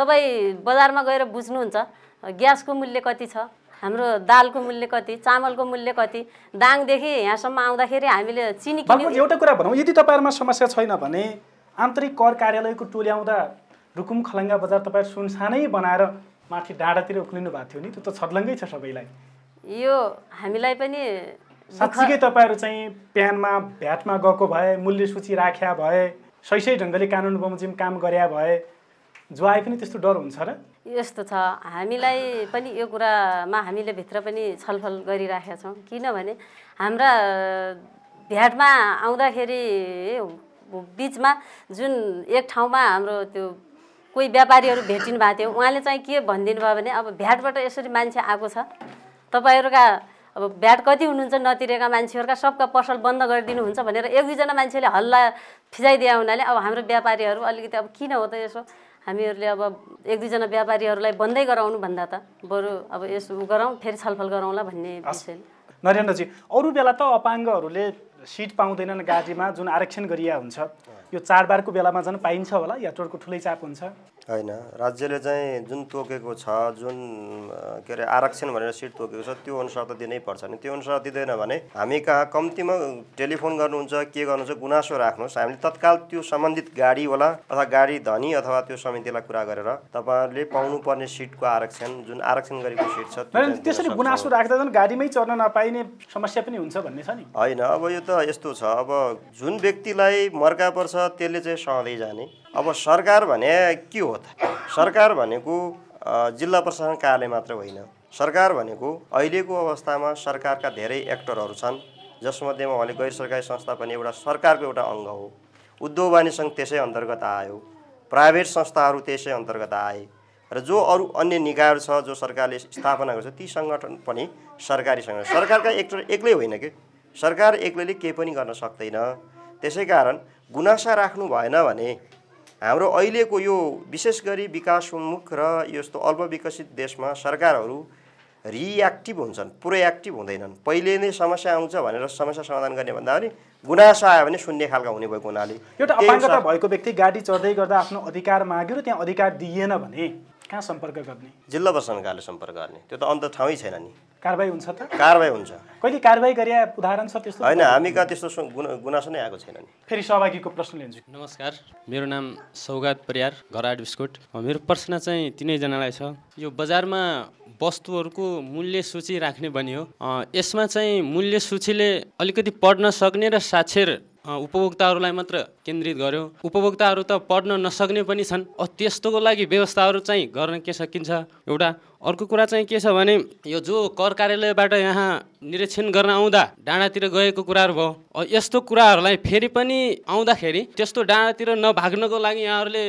S5: तपाईँ बजारमा गएर बुझ्नुहुन्छ ग्यासको मूल्य कति छ हाम्रो दालको मूल्य कति चामलको मूल्य कति दाङदेखि यहाँसम्म आउँदाखेरि हामीले चिनी
S1: एउटा कुरा भनौँ यदि तपाईँहरूमा समस्या छैन भने आन्तरिक कर कार्यालयको टोली आउँदा रुकुम खलङ्गा बजार तपाईँहरू सुनसानै बनाएर माथि डाँडातिर उक्लिनु भएको थियो नि त्यो त छर्लङ्गै छ सबैलाई।
S5: यो हामीलाई पनि
S1: साँच्चीकै तपाईँहरू चाहिँ प्यानमा भ्याटमा गएको भए मूल्य सूची राख्या भए सही सही ढङ्गले कानुन बमोजिम काम गरे भए जो आए पनि त्यस्तो डर हुन्छ र?
S5: यस्तो छ। हामीलाई पनि यो कुरामा हामीले भित्र पनि छलफल गरिराखेका छौँ। किनभने हाम्रा भ्याटमा आउँदाखेरि बिचमा जुन एक ठाउँमा हाम्रो त्यो कोही व्यापारीहरू भेटिनु भएको थियो उहाँले चाहिँ के भनिदिनु भयो भने अब भ्याटबाट यसरी मान्छे आएको छ। तपाईँहरूका अब भ्याट कति हुनुहुन्छ नतिरेका मान्छेहरूका सबका पसल बन्द गरिदिनुहुन्छ भनेर एक दुईजना मान्छेले हल्ला फिजाइदिए हुनाले अब हाम्रो व्यापारीहरू अलिकति अब किन हो त यसो? हामीहरूले अब एक दुईजना व्यापारीहरूलाई बन्दै गराउनु भन्दा त बरु अब यसो गरौँ फेरि छलफल गरौँला भन्ने विषय
S1: नरेन्द्रजी अरू बेला त अपाङ्गहरूले सिट पाउँदैनन् गाडीमा जुन आरक्षण गरिया हुन्छ। यो चाडबाडको बेलामा झन् पाइन्छ होला या चोरको ठुलै चाप हुन्छ?
S6: होइन राज्यले चाहिँ जुन तोकेको छ जुन के अरे आरक्षण भनेर सिट तोकेको छ त्यो अनुसार त दिनै पर्छ नि। त्यो अनुसार दिँदैन भने हामी कहाँ कम्तीमा टेलिफोन गर्नुहुन्छ के गर्नुहुन्छ गुनासो राख्नुहोस्। हामीले तत्काल त्यो सम्बन्धित गाडीवाला अथवा गाडी धनी अथवा त्यो समितिलाई कुरा गरेर तपाईँहरूले पाउनुपर्ने सिटको आरक्षण जुन आरक्षण गरेको सिट छ
S1: त्यसरी। गुनासो राख्दा झन् गाडीमै चढ्न नपाइने समस्या पनि हुन्छ भन्ने छ नि।
S6: होइन अब यो त यस्तो छ। अब जुन व्यक्तिलाई मर्का पर्छ त्यसले चाहिँ सहँदै जाने। अब सरकार भने के हो त? सरकार भनेको जिल्ला प्रशासन कार्यालय मात्र होइन। सरकार भनेको अहिलेको अवस्थामा सरकारका धेरै एक्टरहरू छन् जसमध्येमा उहाँले गैर सरकारी संस्था पनि एउटा सरकारको एउटा अङ्ग हो। उद्योग वाणिज्य त्यसै अन्तर्गत आयो। प्राइभेट संस्थाहरू त्यसै अन्तर्गत आए। र जो अरू अन्य निकायहरू छ जो सरकारले स्थापना गर्छ ती सङ्गठन पनि सरकारी सङ्गठन सरकारका एक्टर एक्लै होइन कि? सरकार एक्लैले केही पनि गर्न सक्दैन। त्यसै कारण गुनासा राख्नु भएन भने हाम्रो अहिलेको यो विशेष गरी विकासोन्मुख र यस्तो अल्पविकसित देशमा सरकारहरू रिएक्टिभ हुन्छन् प्रोएक्टिभ हुँदैनन्। पहिले नै समस्या आउँछ भनेर समस्या समाधान गर्ने भन्दा पनि गुनासो आयो भने शून्य खालका हुने भएको हुनाले।
S1: एउटा अपाङ्गता भएको व्यक्ति गाडी चढ्दै गर्दा आफ्नो अधिकार माग्यो र त्यहाँ अधिकार दिइएन भने कहाँ सम्पर्क गर्ने?
S6: जिल्ला प्रशासनकाले सम्पर्क गर्ने। त्यो त अन्त ठाउँै छैन नि।
S1: कारवाही हुन्छ त?
S6: कारवाही हुन्छ।
S1: कहिले कारवाही गरे उदाहरण छ त्यस्तो?
S6: होइन हामी कहाँ त्यस्तो गुनासो नै आएको छैन नि।
S1: फेरि सहभागीको प्रश्न लिन्छु।
S10: नमस्कार मेरो नाम सौगात परियार घर आठ बिस्कुट मेरो प्रश्न चाहिँ तिनैजनालाई छ। यो बजारमा वस्तुहरूको मूल्य सूची राख्ने भनियो अ, यसमा चाहिँ मूल्य सूचीले अलिकति पढ्न सक्ने र साक्षर उपभोक्ताहरूलाई मात्र केन्द्रित गर्यो। उपभोक्ताहरू त पढ्न नसक्ने पनि छन्। अ, त्यस्तोको लागि व्यवस्थाहरू चाहिँ गर्न के सकिन्छ? एउटा अर्को कुरा चाहिँ के छ भने यो जो कर कार्यालयबाट यहाँ निरीक्षण गर्न आउँदा डाँडातिर गएको कुराहरू भयो यस्तो कुराहरूलाई फेरि पनि आउँदाखेरि त्यस्तो डाँडातिर नभाग्नको लागि यहाँहरूले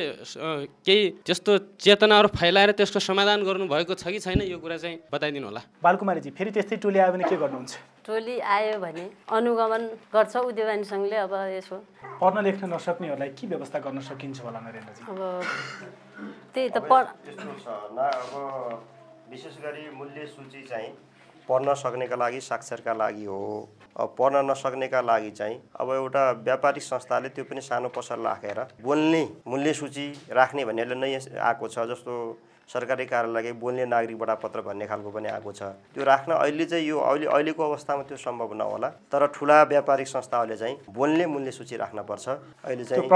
S10: केही त्यस्तो चेतनाहरू फैलाएर त्यसको समाधान गर्नुभएको छ कि छैन यो कुरा चाहिँ बताइदिनु होला।
S1: बालकुमारीजी फेरि त्यस्तै टोली आयो भने के गर्नुहुन्छ?
S5: टोली आयो भने अनुगमन गर्छ उद्योगवाणी सङ्घले अब यसो।
S1: पढ्न लेख्न नसक्नेहरूलाई के व्यवस्था गर्न सकिन्छ होला नरेन्द्रजी?
S5: अब त्यही त पढ
S6: यस्तो छ न अब विशेष गरी मूल्य सूची चाहिँ पढ्न सक्नेका लागि साक्षरका लागि हो। अब पढ्न नसक्नेका लागि चाहिँ अब एउटा व्यापारिक संस्थाले त्यो पनि सानो पसल राखेर बोल्ने मूल्य सूची राख्ने भन्नेले नै आएको छ जस्तो सरकारी कार्यालयकै बोल्ने नागरिक बडापत्र भन्ने खालको पनि आएको छ। त्यो राख्न अहिले चाहिँ यो अहिले अहिलेको अवस्थामा त्यो सम्भव नहोला तर ठुला व्यापारिक संस्थाहरूले चाहिँ बोल्ने मूल्य सूची राख्नुपर्छ अहिले चाहिँ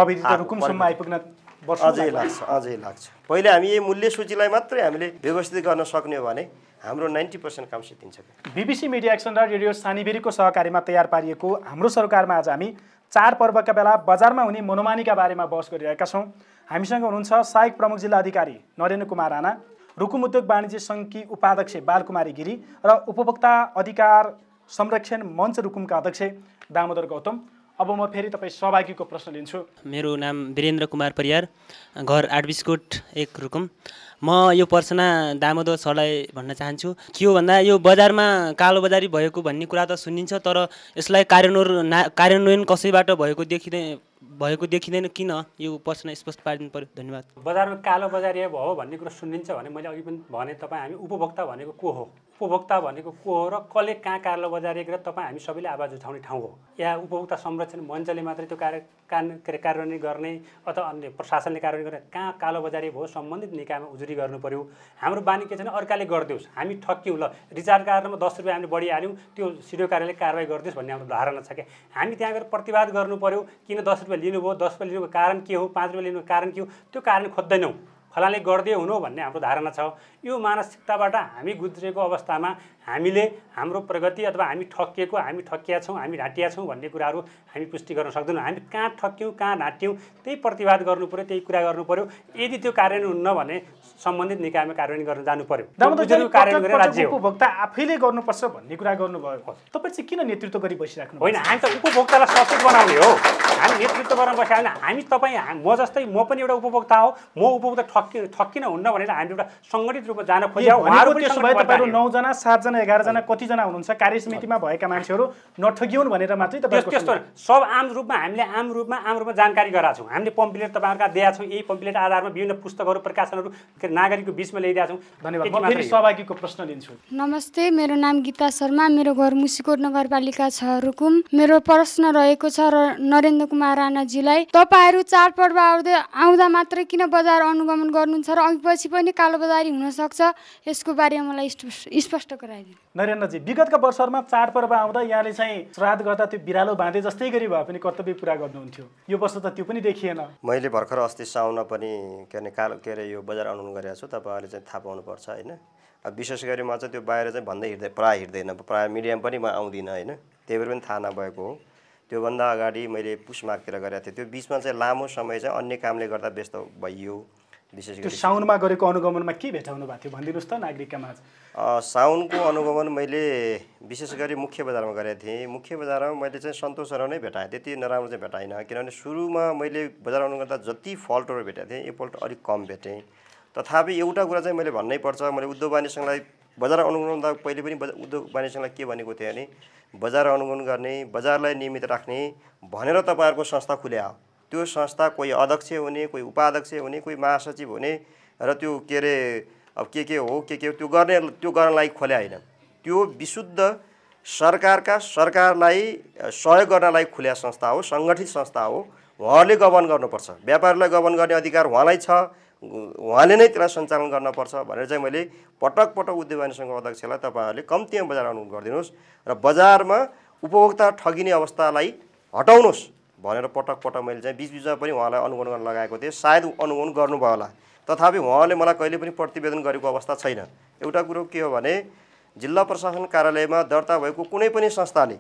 S6: अझै लाग्छ अझै लाग्छ। पहिले हामी यही मूल्य सूचीलाई मात्रै हामीले व्यवस्थित गर्न सक्ने हो भने हाम्रो नाइन्टी पर्सेन्ट काम सिद्धिन्छ।
S1: बिबिसी मिडिया एक्सन र रेडियो सानीबेरीको सहकारीमा तयार पारिएको हाम्रो सरकारमा आज हामी चाडपर्वका बेला बजारमा हुने मनोमानीका बारेमा बहस गरिरहेका छौँ। हामीसँग हुनुहुन्छ सहायक प्रमुख जिल्ला अधिकारी नरेन्द्र कुमार राणा रुकुम उद्योग वाणिज्य सङ्घकी उपाध्यक्ष बालकुमारी गिरी र उपभोक्ता अधिकार संरक्षण मञ्च रुकुमका अध्यक्ष दामोदर गौतम। अब म फेरि तपाईँ सहभागीको प्रश्न लिन्छु।
S11: मेरो नाम वीरेन्द्र कुमार परियार घर आठ बिस्कुट एक रुकुम। म यो प्रश्न दामोदर सरलाई भन्न चाहन्छु। के हो भन्दा यो बजारमा कालोबजारी भएको भन्ने कुरा त सुनिन्छ तर यसलाई कार्यान्वयन ना कार्यान्वयन कसैबाट भएको देखिँदै भएको देखिँदैन किन? यो प्रश्न स्पष्ट पारिदिनु पऱ्यो धन्यवाद।
S3: बजारमा कालो बजारिया भयो भन्ने कुरो सुनिन्छ भने मैले अघि पनि भने तपाईँ हामी उपभोक्ता भनेको को हो? उपभोक्ता भनेको को हो र कसले कहाँ कालो बजारी गरेर तपाईँ हामी सबैले आवाज उठाउने ठाउँ हो। या उपभोक्ता संरक्षण मञ्चले मात्रै त्यो कार्य कार्यान्वयन गर्ने अथवा अन्य प्रशासनले कार्यान्वयन गर्ने कहाँ कालो बजारी भयो सम्बन्धित निकायमा उजुरी गर्नु पऱ्यो हाम्रो बानी के छैन अर्काले गरिदियोस् हामी ठक्क्यौँ ल रिचार्ज काट्नमा दस रुपियाँ हामीले बढिहाल्यौँ त्यो सिडिओ कार्यालयले कारवाही गरिदियोस् भन्ने हाम्रो धारणा छ क्या। हामी त्यहाँ गएर प्रतिवाद गर्नु पऱ्यो किन दस रुपियाँ लिनुभयो दस रुपियाँ लिनुको कारण के हो पाँच रुपियाँ लिनुको कारण के हो त्यो कारण खोज्दैनौँ। फलाले गरिदियो हुनु भन्ने हाम्रो धारणा छ। यो मानसिकताबाट हामी गुज्रेको अवस्थामा हामीले हाम्रो प्रगति अथवा हामी ठकिएको हामी ठकिया छौँ हामी ढाँटिया छौँ भन्ने कुराहरू हामी पुष्टि गर्न सक्दैनौँ। हामी कहाँ ठक्यौँ कहाँ ढाँट्यौँ त्यही प्रतिवाद गर्नु पऱ्यो त्यही कुरा गर्नु पऱ्यो यदि त्यो कार्यान्वयन हुन्न भने सम्बन्धित निकायमा कार्यान्वयन गर्न जानु पऱ्यो कार्यान्वयन गरेर राज्य
S1: उपभोक्ता आफैले गर्नुपर्छ भन्ने कुरा गर्नुभयो। तपाईँ चाहिँ किन नेतृत्व गरी बसिराख्नु
S3: होइन हामी त उपभोक्तालाई सचेत बनाउने हो। हामी नेतृत्व गर्न बस्यो भने हामी तपाईँ म जस्तै म पनि एउटा उपभोक्ता हो। म उपभोक्ता ठक्कि ठक्किन हुन्न भनेर हामी एउटा सङ्गठित रूपमा जान खोज्या उहाँहरू
S1: त्यसो भए तपाईँहरू। नौजना सातजना एघारजना कतिजना हुनुहुन्छ? कार्य समितिमा भएका मान्छेहरू नठगिउन् भनेर मात्रै तपाईँहरूको
S3: त्यस्तो। सब आम रूपमा हामीले आम रूपमा आम रूपमा जानकारी गराएको छौँ। हामीले पम्पलेट तपाईँहरूका दिएका छौँ यही पम्पलेट आधारमा विभिन्न पुस्तकहरू प्रकाशनहरू नागरिकको बिचमा ल्याइदिएका छौँ।
S1: धन्यवाद। सहभागीको प्रश्न लिन्छु।
S12: नमस्ते मेरो नाम गीता शर्मा मेरो घर मुसिकोट नगरपालिका छ रुकुम। मेरो प्रश्न रहेको छ र नरेन्द्र कुमार राणाजीलाई तपाईँहरू चाडपर्व आउँदै आउँदा मात्रै किन बजार अनुगमन गर्नुहुन्छ र अघि पछि पनि कालोबजारी हुनसक्छ। यसको बारेमा मलाई स्पष्ट गराइदिनु।
S1: नरेन्द्रजी विगतका वर्षहरूमा चाडपर्व आउँदा यहाँले चाहिँ श्राद्ध गर्दा त्यो बिरालो बाँधे जस्तै गरी भए पनि कर्तव्य पुरा गर्नुहुन्थ्यो। यो वर्ष त त्यो पनि देखिएन।
S6: मैले भर्खर अस्ति साउन पनि के अरे कालो के अरे यो बजार अनुगमन गरेको छु तपाईँहरूले चाहिँ थाहा पाउनुपर्छ होइन? अब विशेष गरी म चाहिँ त्यो बाहिर चाहिँ भन्दै हिँड्दै प्रायः हिँड्दैन प्रायः मिडियामा पनि म आउँदिनँ होइन? त्यही भएर पनि थाहा नभएको हो। त्योभन्दा अगाडि मैले पुसमागतिर गरेको थिएँ। त्यो बिचमा चाहिँ लामो समय चाहिँ अन्य कामले गर्दा व्यस्त भइयो। विशेष गरी
S1: साउनमा गरेको अनुगमनमा के भेटाउनु भएको थियो? भनिदिनुहोस् त नागरिकका माझ।
S6: साउनको अनुगमन मैले विशेष गरी मुख्य बजारमा गरेको थिएँ। मुख्य बजारमा मैले चाहिँ सन्तोषहरू नै भेटाएँ। त्यति नराम्रो चाहिँ भेटाइनँ। किनभने सुरुमा मैले बजार अनुगमन गर्दा जति फल्टहरू भेटेको थिएँ एकपल्ट अलिक कम भेटेँ। तथापि एउटा कुरा चाहिँ मैले भन्नै पर्छ। मैले उद्योग वाणिज्य सङ्घलाई बजार अनुगमन गर्दा पहिले पनि उद्योग वाणिज्य सङ्घलाई के भनेको थिएँ भने बजार अनुगमन गर्ने बजारलाई नियमित राख्ने भनेर तपाईँहरूको संस्था खुल्या हो। त्यो संस्था कोही अध्यक्ष हुने कोही उपाध्यक्ष हुने कोही महासचिव हुने र त्यो के अरे अब के के हो के के हो त्यो गर्ने त्यो गर्नलाई खोल्या होइन। त्यो विशुद्ध सरकारका सरकारलाई सहयोग गर्नलाई खुल्या संस्था हो सङ्गठित संस्था हो। उहाँहरूले गबन गर्नुपर्छ। व्यापारीलाई गबन गर्ने अधिकार उहाँलाई छ। उहाँले नै त्यसलाई सञ्चालन गर्नुपर्छ भनेर चाहिँ मैले पटक पटक उद्योग वाणिज्य सङ्घको अध्यक्षलाई तपाईँहरूले कम्तीमा बजार अनुगमन गरिदिनुहोस् र बजारमा उपभोक्ता ठगिने अवस्थालाई हटाउनुहोस्। भनेर पटक पटक मैले चाहिँ बिच बिचमा पनि उहाँलाई अनुगमन गर्न लगाएको थिएँ। सायद अनुगमन गर्नुभयो होला। तथापि उहाँले मलाई कहिले पनि प्रतिवेदन गरेको अवस्था छैन। एउटा कुरो के हो भने जिल्ला प्रशासन कार्यालयमा दर्ता भएको कुनै पनि संस्थाले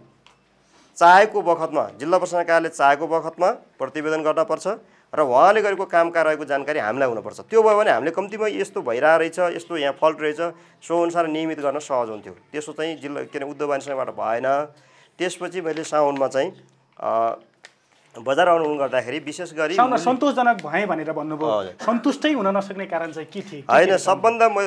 S6: चाहेको बखतमा जिल्ला प्रशासन कार्यालय चाहेको बखतमा प्रतिवेदन गर्नपर्छ र उहाँले गरेको काम कारवाहीको जानकारी हामीलाई हुनुपर्छ। त्यो भयो भने हामीले कम्तीमा यस्तो भइरहेको रहेछ यस्तो यहाँ फल्ट रहेछ सो अनुसार नियमित गर्न सहज हुन्थ्यो। त्यसो चाहिँ जिल्ला के अरे उद्योग वाणिज्यबाट भएन। त्यसपछि मैले साउनमा चाहिँ बजार अनुगमन गर्दाखेरि विशेष गरी
S1: सन्तोषजनक भएँ भनेर भन्नुभयो। सन्तुष्टै हुन नसक्ने कारण चाहिँ के के
S6: होइन सबभन्दा म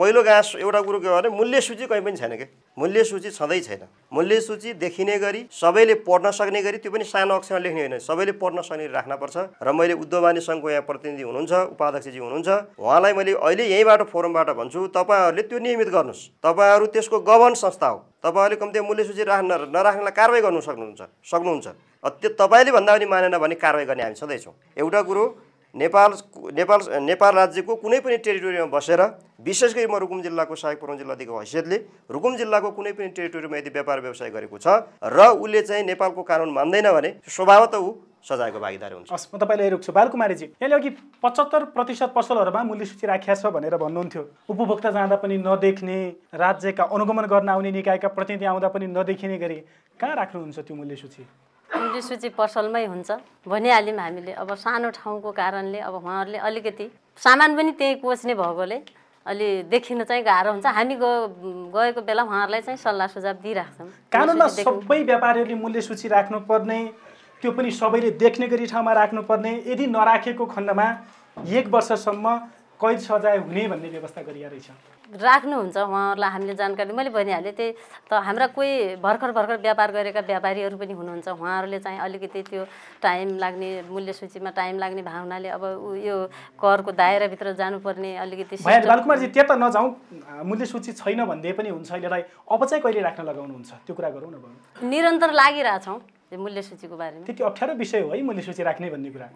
S6: पहिलो गाँस एउटा कुरो के भने मूल्य सूची कहीँ पनि छैन कि? मूल्य सूची छँदै छैन। मूल्य सूची देखिने गरी सबैले पढ्न सक्ने गरी त्यो पनि सानो अक्षरमा लेख्ने होइन। सबैले पढ्न सक्ने राख्नुपर्छ। र मैले उद्योग वाणिज्य सङ्घको यहाँ प्रतिनिधि हुनुहुन्छ उपाध्यक्षजी हुनुहुन्छ। उहाँलाई मैले अहिले यहीँबाट फोरमबाट भन्छु तपाईँहरूले त्यो नियमित गर्नुहोस्। तपाईँहरू त्यसको गभर्न संस्था हो। तपाईँहरूले कम्ती मूल्य सूची राख्न नराख्नलाई कारवाही गर्नु सक्नुहुन्छ सक्नुहुन्छ। त्यो तपाईँले भन्दा पनि मानेन भने कारवाही गर्ने हामी सधैँ छौँ एउटा कुरो नेपाल नेपाल नेपाल राज्यको कुनै पनि टेरिटोरीमा बसेर विशेष गरी म रुकुम जिल्लाको सहायक प्रमुख हैसियतले रुकुम जिल्लाको कुनै पनि टेरिटोरीमा यदि व्यापार व्यवसाय गरेको छ र उसले चाहिँ नेपालको कानुन मान्दैन भने स्वभावतः ऊ सजायको भागीदार हुन्छ।
S1: हस् म तपाईँलाई रोक्छु बालकुमारीजी यहाँले अघि पचहत्तर प्रतिशत पसलहरूमा मूल्य सूची राखिया छ भनेर भन्नुहुन्थ्यो। उपभोक्ता जाँदा पनि नदेख्ने राज्यका अनुगमन गर्न आउने निकायका प्रतिनिधि आउँदा पनि नदेखिने गरी कहाँ राख्नुहुन्छ त्यो मूल्य सूची
S5: मूल्य सूची पसलमै हुन्छ। भनिहाल्यौँ हामीले। अब सानो ठाउँको कारणले अब उहाँहरूले अलिकति सामान पनि त्यहीँ कोच्ने भएकोले अलि देखिन चाहिँ गाह्रो हुन्छ। हामी गयो गएको बेला उहाँहरूलाई चाहिँ सल्लाह सुझाव दिइराख्छौँ।
S1: कानुनमा सबै व्यापारीहरूले मूल्य सूची राख्नुपर्ने त्यो पनि सबैले देख्ने गरी ठाउँमा राख्नुपर्ने यदि नराखेको खण्डमा एक वर्षसम्म कैद सजाय हुने भन्ने व्यवस्था गरिया रहेछ
S5: राख्नुहुन्छ उहाँहरूलाई हामीले जानकारी। मैले भनिहालेँ त्यही त हाम्रा कोही भर्खर भर्खर व्यापार गरेका व्यापारीहरू पनि हुनुहुन्छ। उहाँहरूले चाहिँ अलिकति त्यो टाइम लाग्ने मूल्य सूचीमा टाइम लाग्ने भावनाले अब यो करको दायराभित्र जानुपर्ने अलिकति
S1: बालकुमारजी त्यता नजाउँ। अँ, मूल्य सूची छैन भन्दै पनि हुन्छ। अहिलेलाई अब चाहिँ कहिले राख्न लगाउनुहुन्छ? त्यो कुरा गरौँ न
S5: निरन्तर लागिरहेछौँ। मूल्य सूचीको बारेमा?
S1: त्यति अप्ठ्यारो विषय हो है मूल्य सूची राख्ने भन्ने कुरा।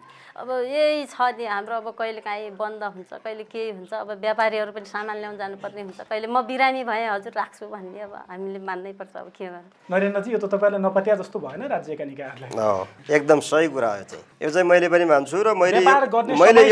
S5: अब यही छ नि हाम्रो अब कहिले काहीँ बन्द हुन्छ कहिले केही हुन्छ अब व्यापारीहरू पनि सामान ल्याउनु जानुपर्ने हुन्छ। कहिले म बिरामी भएँ हजुर राख्छु भन्ने अब हामीले मान्नै पर्छ अब के गर्नु।
S1: नरेन्द्रजी यो त तपाईँलाई नपत्या जस्तो भएन राज्यका निकायहरूलाई।
S6: अँ, एकदम सही कुरा हो चाहिँ यो चाहिँ मैले पनि मान्छु र मैले मैले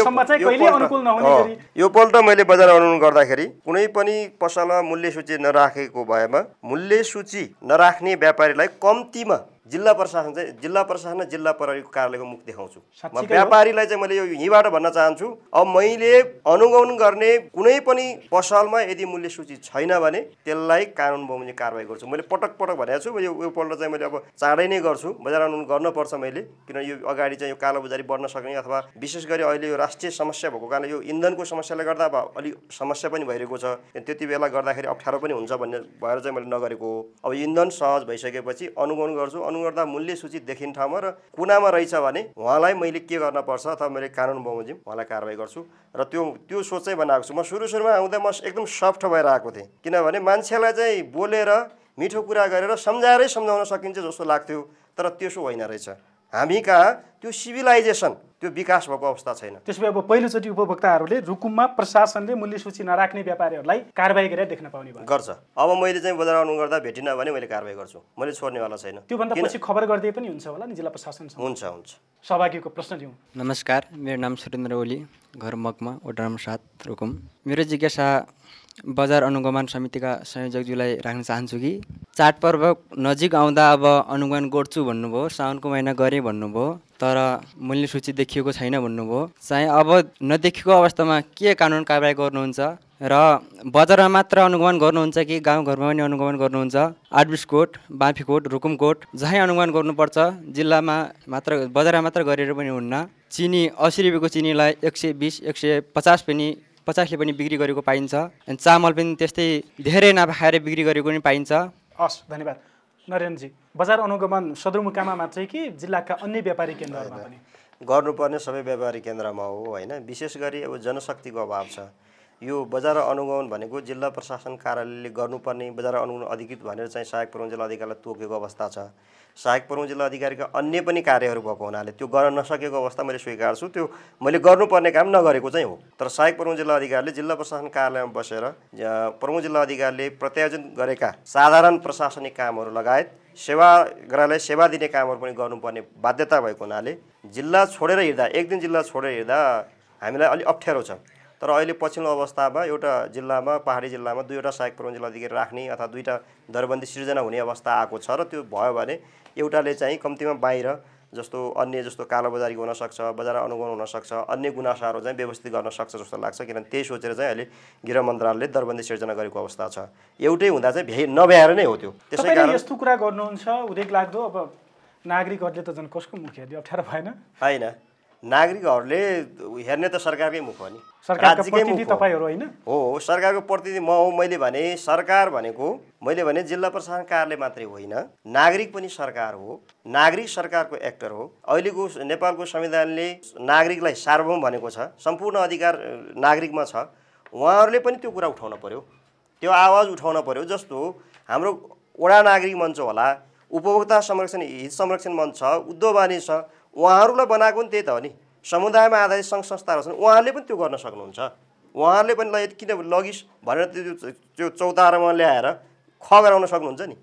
S6: यो पल्ट मैले बजार अनुकूल गर्दाखेरि कुनै पनि पसलमा मूल्य सूची नराखेको भएमा मूल्य सूची नराख्ने व्यापारीलाई कम्तीमा जिल्ला प्रशासन चाहिँ जिल्ला प्रशासन र जिल्ला प्रहरीको कार्यालयको मुख देखाउँछु। म? व्यापारीलाई चाहिँ मैले यो यहीँबाट भन्न चाहन्छु। अब मैले अनुगमन गर्ने कुनै पनि पसलमा यदि मूल्य सूची छैन भने त्यसलाई कानुन बमोजिम कारवाही गर्छु। मैले पटक पटक भनेको छु यो यो पल्ट चाहिँ मैले अब चाँडै नै गर्छु। बजार अनुगमन गर्नुपर्छ मैले किन यो अगाडि चाहिँ यो कालोबजारी बढ्न सक्ने अथवा विशेष गरी अहिले यो राष्ट्रिय समस्या भएको कारणले यो इन्धनको समस्याले गर्दा अब अलिक समस्या पनि भइरहेको छ। त्यति बेला गर्दाखेरि अप्ठ्यारो पनि हुन्छ भन्ने भएर चाहिँ मैले नगरेको हो। अब इन्धन सहज भइसकेपछि अनुगमन गर्छु। गर्दा मूल्य सूची देखिने ठाउँमा र कुनामा रहेछ भने उहाँलाई मैले के गर्न पर्छ अथवा मैले कानुन बमोजिम उहाँलाई कारवाही गर्छु। र त्यो त्यो सोच बनाएको छु। म सुरु सुरुमा आउँदा म एकदम सफ्ट भएर आएको थिएँ। किनभने मान्छेलाई चाहिँ बोलेर मिठो कुरा गरेर सम्झाएरै सम्झाउन सकिन्छ जस्तो लाग्थ्यो तर त्यसो होइन रहेछ। हामी कहाँ त्यो सिभिलाइजेसन त्यो विकास भएको अवस्था छैन।
S1: त्यसो भए अब पहिलोचोटि उपभोक्ताहरूले रुकुममा प्रशासनले मूल्य सूची नराख्ने व्यापारीहरूलाई कारवाही गरेर देख्न पाउने भयो।
S6: गर्छ। अब मैले चाहिँ बजार अनुगमन गर्दा भेटिनँ भने मैले कारवाही गर्छु। मैले छोड्नेवाला छैन।
S1: त्योभन्दा पछि खबर गरिदिए पनि हुन्छ होला नि जिल्ला प्रशासनसँग
S6: हुन्छ हुन्छ।
S1: सहभागीको प्रश्न दिउँ
S13: नमस्कार मेरो नाम सुरेन्द्र ओली घर मकमा वडा नम्बर सात रुकुम। मेरो जिज्ञासा बजार अनुगमन समितिका संयोजकज्यूलाई राख्न चाहन्छु कि? चाडपर्व नजिक आउँदा अब अनुगमन गर्छु भन्नुभयो साउनको महिना गरेँ भन्नुभयो तर मूल्य सूची देखिएको छैन भन्नुभयो। चाहिँ अब नदेखिएको अवस्थामा के कानुन कारवाही गर्नुहुन्छ? र बजारमा मात्र अनुगमन गर्नुहुन्छ कि गाउँघरमा पनि अनुगमन गर्नुहुन्छ? आडबिसकोट बाँफीकोट रुकुमकोट जहीँ अनुगमन गर्नुपर्छ जिल्लामा मात्र बजारमा मात्र गरेर पनि हुन्न। चिनी असी रुपियाँको चिनीलाई एक सय बिस एक सय पचास पनि पचासले पनि बिक्री गरेको पाइन्छ। अनि चामल पनि त्यस्तै धेरै नाफा खाएर बिक्री गरेको पनि पाइन्छ।
S1: हस् धन्यवाद। नरेन्द्रजी बजार अनुगमन सदरमुकाममा मात्रै कि जिल्लाका अन्य व्यापारी केन्द्रहरूमा पनि?
S6: गर्नुपर्ने सबै व्यापारी केन्द्रमा हो होइन। विशेष गरी अब जनशक्तिको अभाव छ। यो बजार अनुगमन भनेको जिल्ला प्रशासन कार्यालयले गर्नुपर्ने बजार अनुगमन अधिकृत भनेर चाहिँ सहायक प्रमुख जिल्ला अधिकारीलाई तोकेको अवस्था छ। सहायक प्रमुख जिल्ला अधिकारीका अन्य पनि कार्यहरू भएको हुनाले त्यो गर्न नसकेको अवस्था मैले स्वीकार्छु त्यो मैले गर्नुपर्ने काम नगरेको चाहिँ हो। तर सहायक प्रमुख जिल्ला अधिकारीले जिल्ला प्रशासन कार्यालयमा बसेर प्रमुख जिल्ला अधिकारीले प्रत्यायोजन गरेका साधारण प्रशासनिक कामहरू लगायत सेवाग्राहलाई सेवा दिने कामहरू पनि गर्नुपर्ने बाध्यता भएको हुनाले जिल्ला छोडेर हिँड्दा एक दिन जिल्ला छोडेर हिँड्दा हामीलाई अलिक अप्ठ्यारो छ। तर अहिले पछिल्लो अवस्थामा एउटा जिल्लामा पहाडी जिल्लामा दुईवटा सहायक जिल्ला अधिकारी राख्ने अथवा दुईवटा दरबन्दी सिर्जना हुने अवस्था आएको छ र त्यो भयो भने एउटाले चाहिँ कम्तीमा बाहिर जस्तो अन्य जस्तो कालोबजारी हुनसक्छ बजार अनुगमन हुनसक्छ अन्य गुनासाहरू चाहिँ व्यवस्थित गर्न सक्छ जस्तो लाग्छ किनभने त्यही सोचेर चाहिँ अहिले गृह मन्त्रालयले दरबन्दी सिर्जना गरेको अवस्था छ। एउटै हुँदा चाहिँ भ्याइ नभ्याएर नै हो त्यो। त्यसै कारण
S1: यस्तो कुरा गर्नुहुन्छ उदेक लाग्दो अब नागरिकहरूले त झन् कसको मुख हेर्ने अप्ठ्यारो भएन।
S6: होइन। नागरिकहरूले हेर्ने त सरकारकै मुख हो नि।
S1: तपाईँहरू होइन?
S6: हो सरकारको प्रतिनिधि म हो मैले भने सरकार भनेको मैले भने जिल्ला प्रशासन कार्यालय मात्रै होइन नागरिक पनि सरकार हो नागरिक सरकारको एक्टर हो। अहिलेको नेपालको संविधानले नागरिकलाई सार्वभौम भनेको छ सम्पूर्ण अधिकार नागरिकमा छ। उहाँहरूले पनि त्यो कुरा उठाउन पर्यो। त्यो आवाज उठाउन पर्यो जस्तो हाम्रो वडा नागरिक मञ्च होला उपभोक्ता संरक्षण हित संरक्षण मञ्च छ उद्योग वाणिज्य छ उहाँहरूलाई बनाएको पनि त्यही त हो नि। समुदायमा आधारित सङ्घ संस्थाहरू छन् उहाँहरूले पनि त्यो गर्न सक्नुहुन्छ। उहाँहरूले पनि ल किन लगिस् भनेर त्यो त्यो चौतारामा ल्याएर ख गराउन सक्नुहुन्छ नि।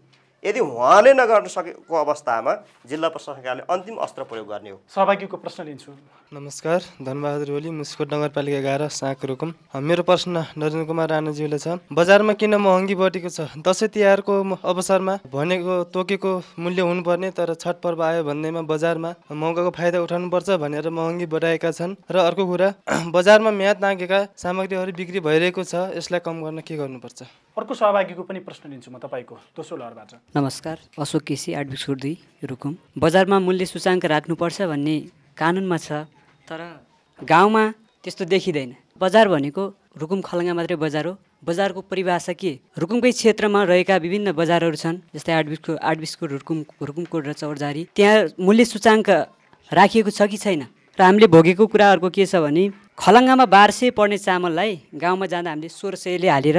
S6: यदि उहाँले नगर्न सकेको अवस्थामा जिल्ला प्रशासन कार्यालय अन्तिम अस्त्र प्रयोग गर्ने हो।
S1: सहभागीको प्रश्न लिन्छु।
S14: नमस्कार धनबहादुर ओली मुस्कोट नगरपालिका एघार साँक रुकुम। मेरो प्रश्न नरेन्द्र कुमार राणाज्यूले छ। बजारमा किन महँगी बढेको छ? दसैँ तिहारको म- अवसरमा भनेको तोकेको मूल्य हुनुपर्ने तर छठ पर्व आयो भन्दैमा बजारमा महँगाको फाइदा उठाउनुपर्छ भनेर महँगी बढाएका छन्। र अर्को कुरा बजारमा म्याद नागेका सामग्रीहरू बिक्री भइरहेको छ यसलाई कम गर्न के गर्नुपर्छ?
S1: अर्को सहभागीको पनि प्रश्न लिन्छु म तपाईँको दोस्रो लहरबाट।
S15: नमस्कार अशोक केसी आठ बिस्कुट दुई रुकुम। बजारमा मूल्य सूचाङ्क राख्नुपर्छ भन्ने कानुनमा छ तर गाउँमा त्यस्तो देखिँदैन। बजार भनेको रुकुम खलङ्गा मात्रै बजार हो। बजारको परिभाषा के? रुकुमकै क्षेत्रमा रहेका विभिन्न बजारहरू छन् जस्तै आठ बिस्कुट रुकुम रुकुमकोट र चौरजारी। त्यहाँ मूल्य सूचाङ्क राखिएको छ कि छैन? र हामीले भोगेको कुरा अर्को के छ भने खलङ्गामा बाह्र सय पर्ने चामललाई गाउँमा जाँदा हामीले सोह्र सयले हालेर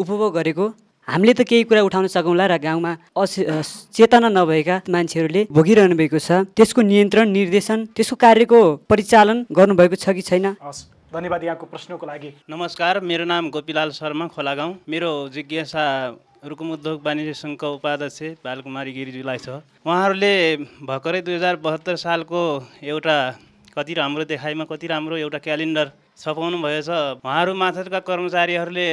S15: उपभोग गरेको हामीले त केही कुरा उठाउन सकौँला र गाउँमा अस चेतना नभएका मान्छेहरूले भोगिरहनु भएको छ। त्यसको नियन्त्रण निर्देशन त्यसको कार्यको परिचालन गर्नुभएको छ कि छैन?
S1: हस् धन्यवाद यहाँको प्रश्नको लागि।
S16: नमस्कार मेरो नाम गोपीलाल शर्मा खोलागाउँ मेरो जिज्ञासा रुकुम उद्योग वाणिज्य सङ्घको उपाध्यक्ष बालकुमारी गिरिजीलाई छ। उहाँहरूले भर्खरै दुई हजार बहत्तर सालको एउटा कति राम्रो देखाइमा कति राम्रो एउटा क्यालेन्डर छपाउनु भएछ। उहाँहरू माथिका कर्मचारीहरूले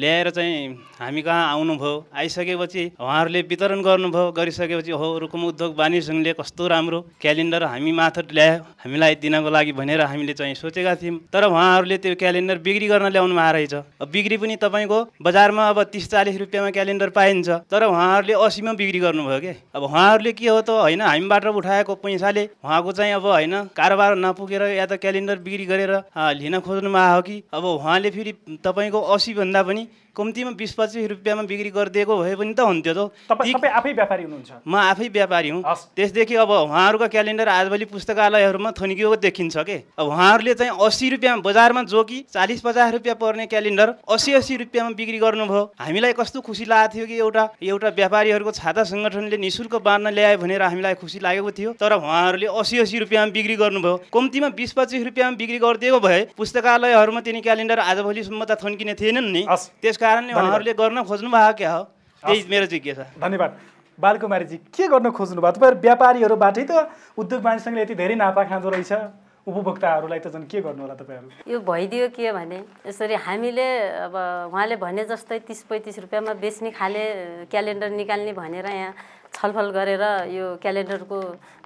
S16: ल्याएर चाहिँ हामी कहाँ आउनुभयो? आइसकेपछि उहाँहरूले वितरण गर्नुभयो। गरिसकेपछि हो रुकुम उद्योग सङ्घले कस्तो राम्रो क्यालेन्डर हामी माथट ल्यायो हामीलाई दिनको लागि भनेर हामीले चाहिँ सोचेका थियौँ। तर उहाँहरूले त्यो क्यालेन्डर बिक्री गर्न ल्याउनु भएको रहेछ बिक्री पनि तपाईँको बजारमा अब तिस चालिस रुपियाँमा क्यालेन्डर पाइन्छ। तर उहाँहरूले असीमा बिक्री गर्नुभयो कि? अब उहाँहरूले के हो त? होइन हामीबाट उठाएको पैसाले उहाँको चाहिँ अब होइन कारोबार नपुगेर या त क्यालेन्डर बिक्री गरेर लिन खोज्नु भएको हो कि अब उहाँले फेरि तपाईँको असीभन्दा पनि कम्तीमा बिस पच्चिस रुपियाँमा बिक्री गरिदिएको भए पनि त हुन्थ्यो त
S1: तपाईँ आफै व्यापारी हुनुहुन्छ?
S16: म आफै व्यापारी हुँ। त्यसदेखि अब उहाँहरूको क्यालेन्डर आजभोलि पुस्तकालयहरूमा थन्किएको देखिन्छ के? अब उहाँहरूले चाहिँ अस्सी रुपियाँ बजारमा जो कि चालिस पचास रुपियाँ पर्ने क्यालेन्डर अस्सी अस्सी रुपियाँमा बिक्री गर्नुभयो। हामीलाई कस्तो खुसी लागेको थियो कि एउटा एउटा व्यापारीहरूको छाता सङ्गठनले नि शुल्क बाँड्न ल्यायो भनेर हामीलाई खुसी लागेको थियो। तर उहाँहरूले अस्सी अस्सी रुपियाँमा बिक्री गर्नुभयो। कम्तीमा बिस पच्चिस रुपियाँमा बिक्री गरिदिएको भए पुस्तकालयहरूमा तिनी क्यालेन्डर आजभोलिसम्म त थन्किने थिएनन् नि। त्यस कारणले। उहाँहरूले गर्न खोज्नु भएको क्या हो त्यही मेरो जिज्ञासा।
S1: धन्यवाद। बालकुमारीजी के गर्न खोज्नु भयो तपाईँहरू व्यापारीहरूबाटै त उद्योग वाणिज्य सङ्घले यति धेरै नाफा खाँदो रहेछ। उपभोक्ताहरूलाई त झन् के गर्नु होला तपाईँहरू?
S5: यो भइदियो के भने यसरी हामीले अब उहाँले भने जस्तै तिस पैँतिस रुपियाँमा बेच्ने खाले क्यालेन्डर निकाल्ने भनेर यहाँ छलफल गरेर यो क्यालेन्डरको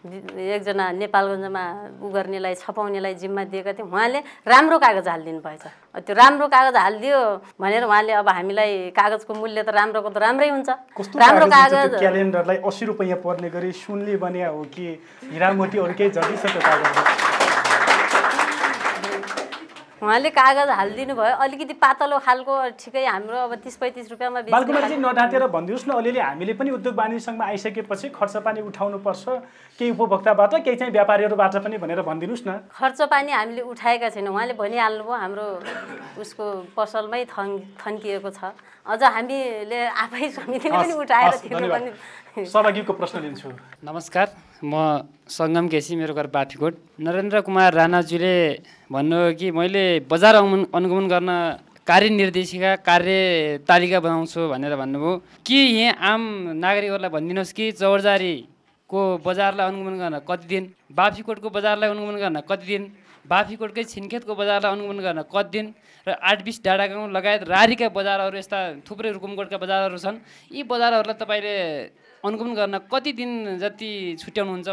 S5: एकजना नेपालगञ्जमा उ गर्नेलाई छपाउनेलाई जिम्मा दिएका थियौँ उहाँले राम्रो कागज हालिदिनु भएछ त्यो राम्रो कागज हालिदियो भनेर उहाँले अब हामीलाई कागजको मूल्य त राम्रोको त राम्रै हुन्छ। राम्रो
S1: कागज
S5: कागज
S1: क्यालेन्डरलाई अस्सी रुपियाँ पर्ने गरी सुनले बनिया हो कि हिरामोती अरू केही जटिसक्यो कागज हो?
S5: उहाँले कागज हालिदिनु भयो अलिकति पातलो खालको ठिकै हाम्रो अब तिस पैँतिस रुपियाँमा
S1: नढाँटेर भनिदिनुहोस् न अलिअलि हामीले पनि उद्योग वाणिज्य सङ्घमा आइसकेपछि खर्च पानी उठाउनुपर्छ केही उपभोक्ताबाट केही चाहिँ व्यापारीहरूबाट पनि भनेर भनिदिनुहोस् न।
S5: खर्च पानी हामीले उठाएका छैनौँ। उहाँले भनिहाल्नुभयो हाम्रो उसको पसलमै थन् थन्किएको छ। अझ हामीले आफै समितिले पनि उठाएर
S1: सहभागीको प्रश्न लिन्छु।
S17: नमस्कार। म सङ्गम केसी मेरो घर बाठीकोट नरेन्द्र कुमार राणाज्यूले भन्नुभयो कि मैले बजार अनुगमन अनुगमन गर्न कार्यनिर्देशिका कार्य तालिका बनाउँछु भनेर भन्नुभयो। कि यहाँ आम नागरिकहरूलाई भनिदिनुहोस् कि चौरजारीको बजारलाई अनुगमन गर्न कति दिन? बाफीकोटको बजारलाई अनुगमन गर्न कति दिन? बाफीकोटकै छिनखेतको बजारलाई अनुगमन गर्न कति दिन? र आठ बिस डाँडा गाउँ लगायत रारीका बजारहरू यस्ता थुप्रै रुकुमकोटका बजारहरू छन् यी बजारहरूलाई तपाईँले अनुगमन गर्न कति दिन जति छुट्याउनुहुन्छ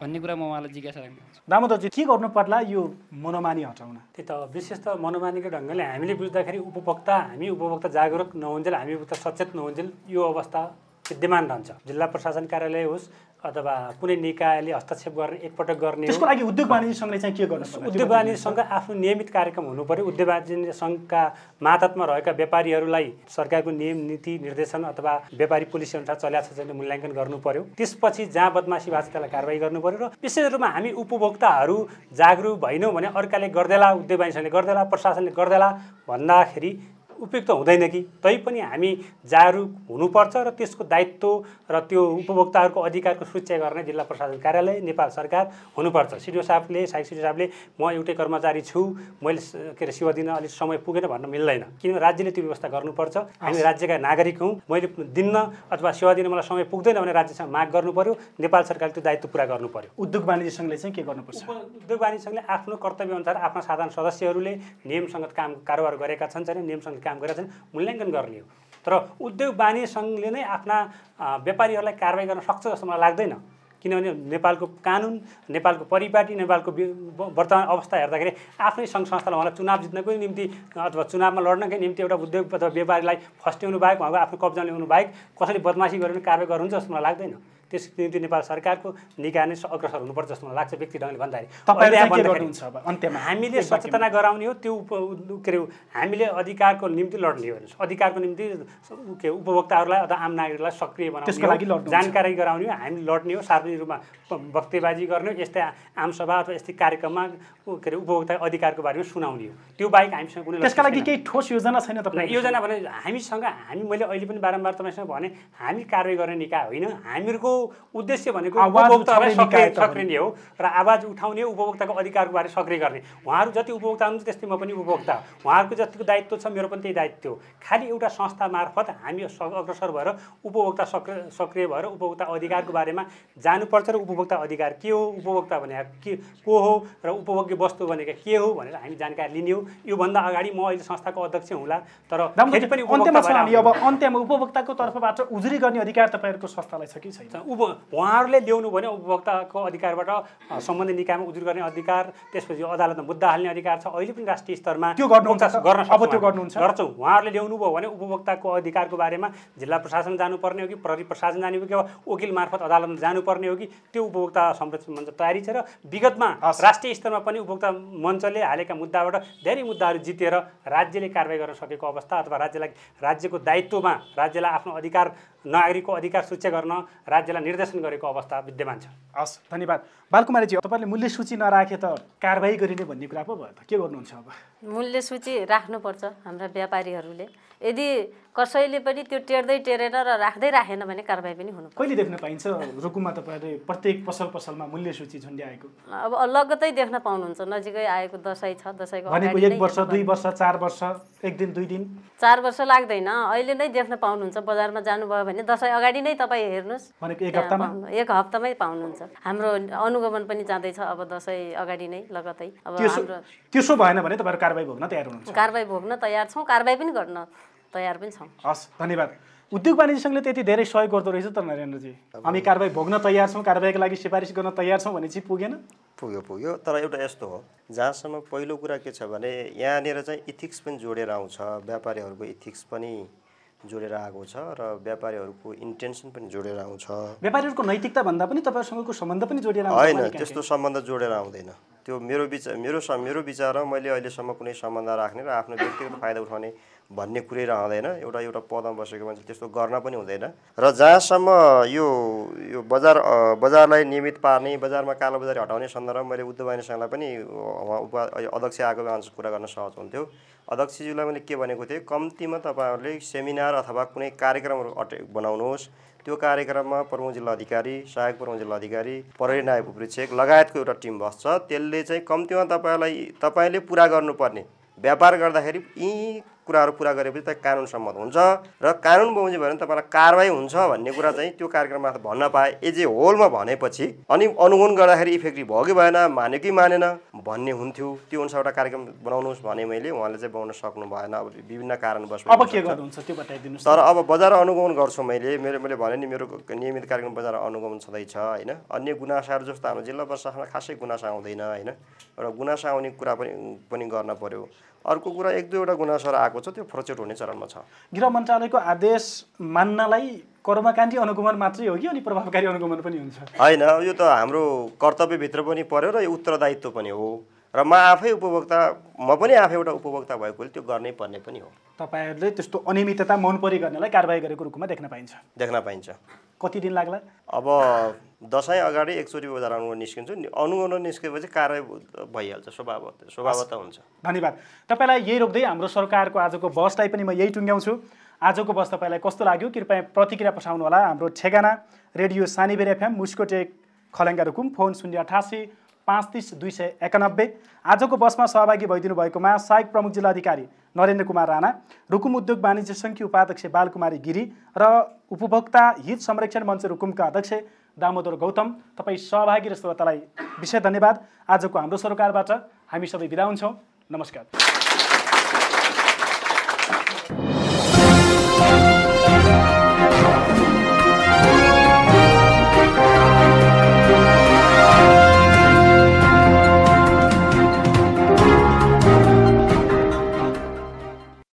S17: भन्ने कुरा म उहाँलाई जिज्ञासा राख्छु
S1: दामोदरजी के गर्नु पर्ला यो मनोमानी हटाउन?
S3: त्यही त विशेष त मनोमानीको ढङ्गले हामीले बुझ्दाखेरि उपभोक्ता हामी उपभोक्ता जागरुक नहुन्जेल हामी उपभोक्ता सचेत नहुन्जेल यो अवस्था विद्यमान रहन्छ। जिल्ला प्रशासन कार्यालय होस् अथवा कुनै निकायले हस्तक्षेप गर्ने एकपटक गर्ने।
S1: त्यसको लागि उद्योग वाणिज्य सङ्घले चाहिँ के गर्नु?
S3: उद्योग वाणिज्य सङ्घ आफ्नो नियमित कार्यक्रम हुनु पर्यो उद्योग वाणिज्य सङ्घका मातहतमा रहेका व्यापारीहरूलाई सरकारको नियम नीति निर्देशन अथवा व्यापारी पोलिसी अनुसार चल्या छ मूल्याङ्कन गर्नु पर्यो त्यसपछि जहाँ बदमासी भएको छ त्यसलाई कारवाही गर्नु पर्यो र विशेष रूपमा हामी उपभोक्ताहरू जागरुक भएनौँ भने अर्काले गर्देला उद्योग वाणिज्य सङ्घले गर्देला प्रशासनले गर्देला भन्दाखेरि उपयुक्त हुँदैन कि? तैपनि हामी जागरुक हुनुपर्छ र त्यसको दायित्व र त्यो उपभोक्ताहरूको अधिकारको सुरक्षा गर्ने जिल्ला प्रशासन कार्यालय नेपाल सरकार हुनुपर्छ। सिडिओ साहबले साइक सिडिओ साहबले म एउटै कर्मचारी छु मैले के अरे सेवा दिन अलिक समय पुगेन भन्न मिल्दैन। किनभने राज्यले त्यो व्यवस्था गर्नुपर्छ। हामी राज्यका नागरिक हौँ। मैले दिन्न अथवा सेवा दिन मलाई समय पुग्दैन भने राज्यसँग माग गर्नु पर्यो नेपाल सरकारले त्यो दायित्व पुरा गर्नु पर्यो
S1: उद्योग वाणिज्य सङ्घले चाहिँ के गर्नुपर्छ?
S3: उद्योग वाणिज्य सङ्घले आफ्नो कर्तव्यअनुसार आफ्ना साधारण सदस्यहरूले नियमसँग काम कारोबार गरेका छन् छैन? नियमसँग काम गरेका छन् मूल्याङ्कन गर्ने हो। तर उद्योग वाणिज्य सङ्घले नै आफ्ना व्यापारीहरूलाई कारवाही गर्न सक्छ जस्तो मलाई लाग्दैन। किनभने नेपालको कानुन नेपालको परिपाटी नेपालको वर्तमान अवस्था हेर्दाखेरि आफ्नै सङ्घ संस्थालाई उहाँलाई चुनाव जित्नको निम्ति अथवा चुनावमा लड्नकै निम्ति एउटा उद्योग अथवा व्यापारीलाई फस्ट्याउनु बाहेक उहाँको आफ्नो कब्जा ल्याउनु बाहेक कसैले बदमासी गरेर कारवाही गर्नुहुन्छ जस्तो मलाई लाग्दैन। त्यसको निम्ति नेपाल सरकारको निकाय नै अग्रसर हुनुपर्छ जस्तो मलाई लाग्छ व्यक्ति ढङ्गले भन्दाखेरि हामीले। सचेतना गराउने हो त्यो उप के अरे हामीले अधिकारको निम्ति लड्ने हो हेर्नुहोस् अधिकारको निम्ति के उपभोक्ताहरूलाई अथवा आम नागरिकलाई सक्रिय बनाउने। जानकारी गराउने हो हामी लड्ने हो सार्वजनिक रूपमा वक्तेबाजी गर्ने हो यस्तै आम सभा अथवा यस्तै कार्यक्रममा के अरे उपभोक्ता अधिकारको बारेमा सुनाउने हो त्यो बाहेक हामीसँग कुनै
S1: त्यसका लागि। केही ठोस योजना छैन तपाईँ
S3: योजना भने हामीसँग हामी मैले अहिले पनि बारम्बार तपाईँसँग भने हामी कारवाही गर्ने निकाय होइन हामीहरूको उद्देश्य भनेको
S1: निकाय
S3: सक्रिय। सक्रिने हो र आवाज उठाउने उपभोक्ताको अधिकारको बारे सक्रिय गर्ने। उहाँहरू जति उपभोक्ता हुनुहुन्छ त्यस्तै म पनि उपभोक्ता। उहाँहरूको जतिको दायित्व छ मेरो पनि त्यही दायित्व हो। खालि एउटा संस्था मार्फत हामी अग्रसर भएर उपभोक्ता सक्रिय सक्रिय भएर उपभोक्ता अधिकारको बारेमा जानुपर्छ र उपभोक्ता अधिकार के हो उपभोक्ता भनेको के को हो र उपभोग्य वस्तु भनेको के हो भनेर हामी जानकारी लिने हो। योभन्दा अगाडि म अहिले संस्थाको अध्यक्ष हुँला तर फेरि पनि
S1: अन्त्यमा अब। अन्त्यमा उपभोक्ताको तर्फबाट उजुरी गर्ने अधिकार तपाईँहरूको संस्थालाई छ कि छैन?
S3: उप उहाँहरूले ल्याउनु भने उपभोक्ताको अधिकारबाट सम्बन्धित निकायमा उजुर गर्ने अधिकार त्यसपछि अदालतमा मुद्दा हाल्ने अधिकार छ अहिले पनि राष्ट्रिय स्तरमा
S1: त्यो गर्नुहुन्छ?
S3: गर्न
S1: अब त्यो। गर्नुहुन्छ?
S3: गर्छौँ उहाँहरूले ल्याउनु भयो भने उपभोक्ताको अधिकारको बारेमा जिल्ला प्रशासन जानुपर्ने हो कि प्रहरी प्रशासन जाने हो कि अब वकिल मार्फत अदालतमा जानुपर्ने हो कि त्यो उपभोक्ता संरक्षण मञ्च तयारी छ र विगतमा राष्ट्रिय स्तरमा पनि उपभोक्ता मञ्चले हालेका मुद्दाबाट धेरै मुद्दाहरू जितेर राज्यले कारवाही गर्न सकेको अवस्था अथवा राज्यलाई राज्यको दायित्वमा राज्यलाई आफ्नो अधिकार नागरिकको अधिकार सुरक्षा गर्न राज्यलाई निर्देशन गरेको अवस्था विद्यमान छ।
S1: हस् धन्यवाद। बालकुमारीजी तपाईँले मूल्य सूची नराखे त कारवाही गरिने भन्ने कुरा पो भयो त। के गर्नुहुन्छ अब?
S5: मूल्य सूची राख्नुपर्छ हाम्रा व्यापारीहरूले। यदि कसैले पनि त्यो टेर्दै टेरेन र राख्दै राखेन भने कारवाही पनि हुनु
S1: कहिले देख्न पाइन्छ? रुकुममा तपाईँले प्रत्येक पसल पसलमा मूल्य सूची झुन्ड्याएको।
S5: अब लगत्तै देख्न पाउनुहुन्छ। नजिकै आएको दसैँ छ दसैँको
S1: एक वर्ष दुई वर्ष चार वर्ष एक दिन दुई दिन?
S5: चार वर्ष लाग्दैन। अहिले नै देख्न पाउनुहुन्छ। बजारमा जानुभयो भने दसैँ अगाडि नै तपाईँ हेर्नुहोस्।
S1: भनेको एक हप्तामा?
S5: एक हप्तामै पाउनुहुन्छ। हाम्रो अनुगमन पनि जाँदैछ अब दसैँ अगाडि नै लगतै। अब
S1: त्यसो भएन भने तपाईँहरू कारवाही भोग्न तयार हुनुहुन्छ।
S5: कारवाही भोग्न तयार छौँ। कारवाही पनि गर्न तयार पनि छौँ।
S1: हस् धन्यवाद। उद्योग वाणिज्य सङ्घले त्यति धेरै सहयोग गर्दो रहेछ त नरेन्द्रजी। हामी कारवाही भोग्न तयार छौँ कारवाहीको लागि सिफारिस गर्न तयार छौँ भने चाहिँ पुगेन।
S6: पुग्यो पुग्यो। तर एउटा यस्तो हो जहाँसम्म पहिलो कुरा के छ भने यहाँनिर चाहिँ इथिक्स पनि जोडेर आउँछ व्यापारीहरूको इथिक्स पनि जोडेर आएको छ र व्यापारीहरूको इन्टेन्सन पनि जोडेर आउँछ।
S1: व्यापारीहरूको नैतिकता भन्दा पनि तपाईँहरूसँगको सम्बन्ध पनि आउँछ
S6: होइन त्यस्तो सम्बन्ध जोडेर आउँदैन। त्यो मेरो विचार मेरो मेरो विचारमा मैले अहिलेसम्म कुनै सम्बन्ध राख्ने र आफ्नो व्यक्तिगत फाइदा उठाउने भन्ने कुरै रहँदैन एउटा एउटा पदमा बसेको मान्छे त्यस्तो गर्न पनि हुँदैन। र जहाँसम्म यो यो बजार बजारलाई नियमित पार्ने बजारमा कालोबजारी हटाउने सन्दर्भमा मैले वाणिज्य सङ्घलाई पनि उहाँ उपा अध्यक्ष आएको मान्छे कुरा गर्न सहज हुन्थ्यो। अध्यक्षज्यूलाई मैले के भनेको थिएँ कम्तीमा तपाईँहरूले सेमिनार अथवा कुनै कार्यक्रमहरू अटे बनाउनुहोस्। त्यो कार्यक्रममा प्रमुख जिल्ला अधिकारी सहायक प्रमुख जिल्ला अधिकारी प्रहरी नायब उपरीक्षक लगायतको एउटा टिम बस्छ। त्यसले चाहिँ कम्तीमा तपाईँलाई तपाईँले पुरा गर्नुपर्ने। व्यापार गर्दाखेरि यी कुराहरू पुरा गरेपछि त कानुन सम्मत हुन्छ र कानुन बमोजिम भयो भने तपाईँलाई कारवाही हुन्छ भन्ने कुरा चाहिँ त्यो कार्यक्रममा भन्न पाए। एज ए होलमा भनेपछि अनि अनुगमन गर्दाखेरि इफेक्टिभ भयो कि भएन मान्यो कि मानेन भन्ने हुन्थ्यो। त्यो अनुसार एउटा कार्यक्रम बनाउनुहोस् भने मैले उहाँले चाहिँ बनाउन सक्नु भएन। अब विभिन्न कारणवश
S1: अब के। गर्नुहुन्छ? त्यो बताइदिनुहोस्
S6: तर अब बजार अनुगमन गर्छु मैले। मेरो मैले भने नि मेरो नियमित कार्यक्रम बजार अनुगमन छँदैछ होइन? अन्य गुनासाहरू जस्तो हाम्रो जिल्ला प्रशासनमा खासै गुनासा आउँदैन होइन? एउटा गुनासा आउने कुरा पनि पनि गर्न पर्यो। अर्को कुरा एक दुईवटा गुनासाहरू आएको छ त्यो फरचेट हुने चरणमा छ।
S1: गृह मन्त्रालयको आदेश मान्नलाई कर्मकाण्डी अनुगमन मात्रै हो कि अनि प्रभावकारी अनुगमन पनि हुन्छ?
S6: होइन यो त हाम्रो कर्तव्यभित्र पनि पर्यो र यो उत्तरदायित्व पनि हो। र म आफै उपभोक्ता म पनि आफै एउटा उपभोक्ता भएकोले त्यो गर्नै पर्ने पनि हो।
S1: तपाईँहरूले त्यस्तो अनियमितता मन परी गर्नेलाई कारवाही गरेको रूपमा देख्न पाइन्छ।
S6: देख्न पाइन्छ।
S1: कति दिन लाग्ला?
S6: अब दसैँ अगाडि एकचोटि बजार अनुगमन निस्किन्छु। अनुगमन निस्केपछि कार्य भइहाल्छ स्वभाव स्वभावत हुन्छ।
S1: धन्यवाद। तपाईँलाई यही रोक्दै हाम्रो सरकारको आजको बसलाई पनि म यही टुङ्ग्याउँछु। आजको बस तपाईँलाई कस्तो लाग्यो? कृपया प्रतिक्रिया पठाउनु होला हाम्रो ठेगाना रेडियो सानीबेर एफएम मुस्कोटेक खलेङ्गा रुकुम फोन शून्य अठासी पाँच तिस दुई सय एकानब्बे। आजको बसमा सहभागी भइदिनु भएकोमा सहायक प्रमुख जिल्ला अधिकारी नरेन्द्र कुमार राणा रुकुम उद्योग वाणिज्य सङ्घकी उपाध्यक्ष बालकुमारी गिरी र उपभोक्ता हित संरक्षण मञ्च रुकुमका अध्यक्ष दामोदर गौतम तपाईँ सहभागी र श्रोतालाई विशेष धन्यवाद। आजको हाम्रो सरकारबाट हामी सबै बिदा हुन्छौँ। नमस्कार।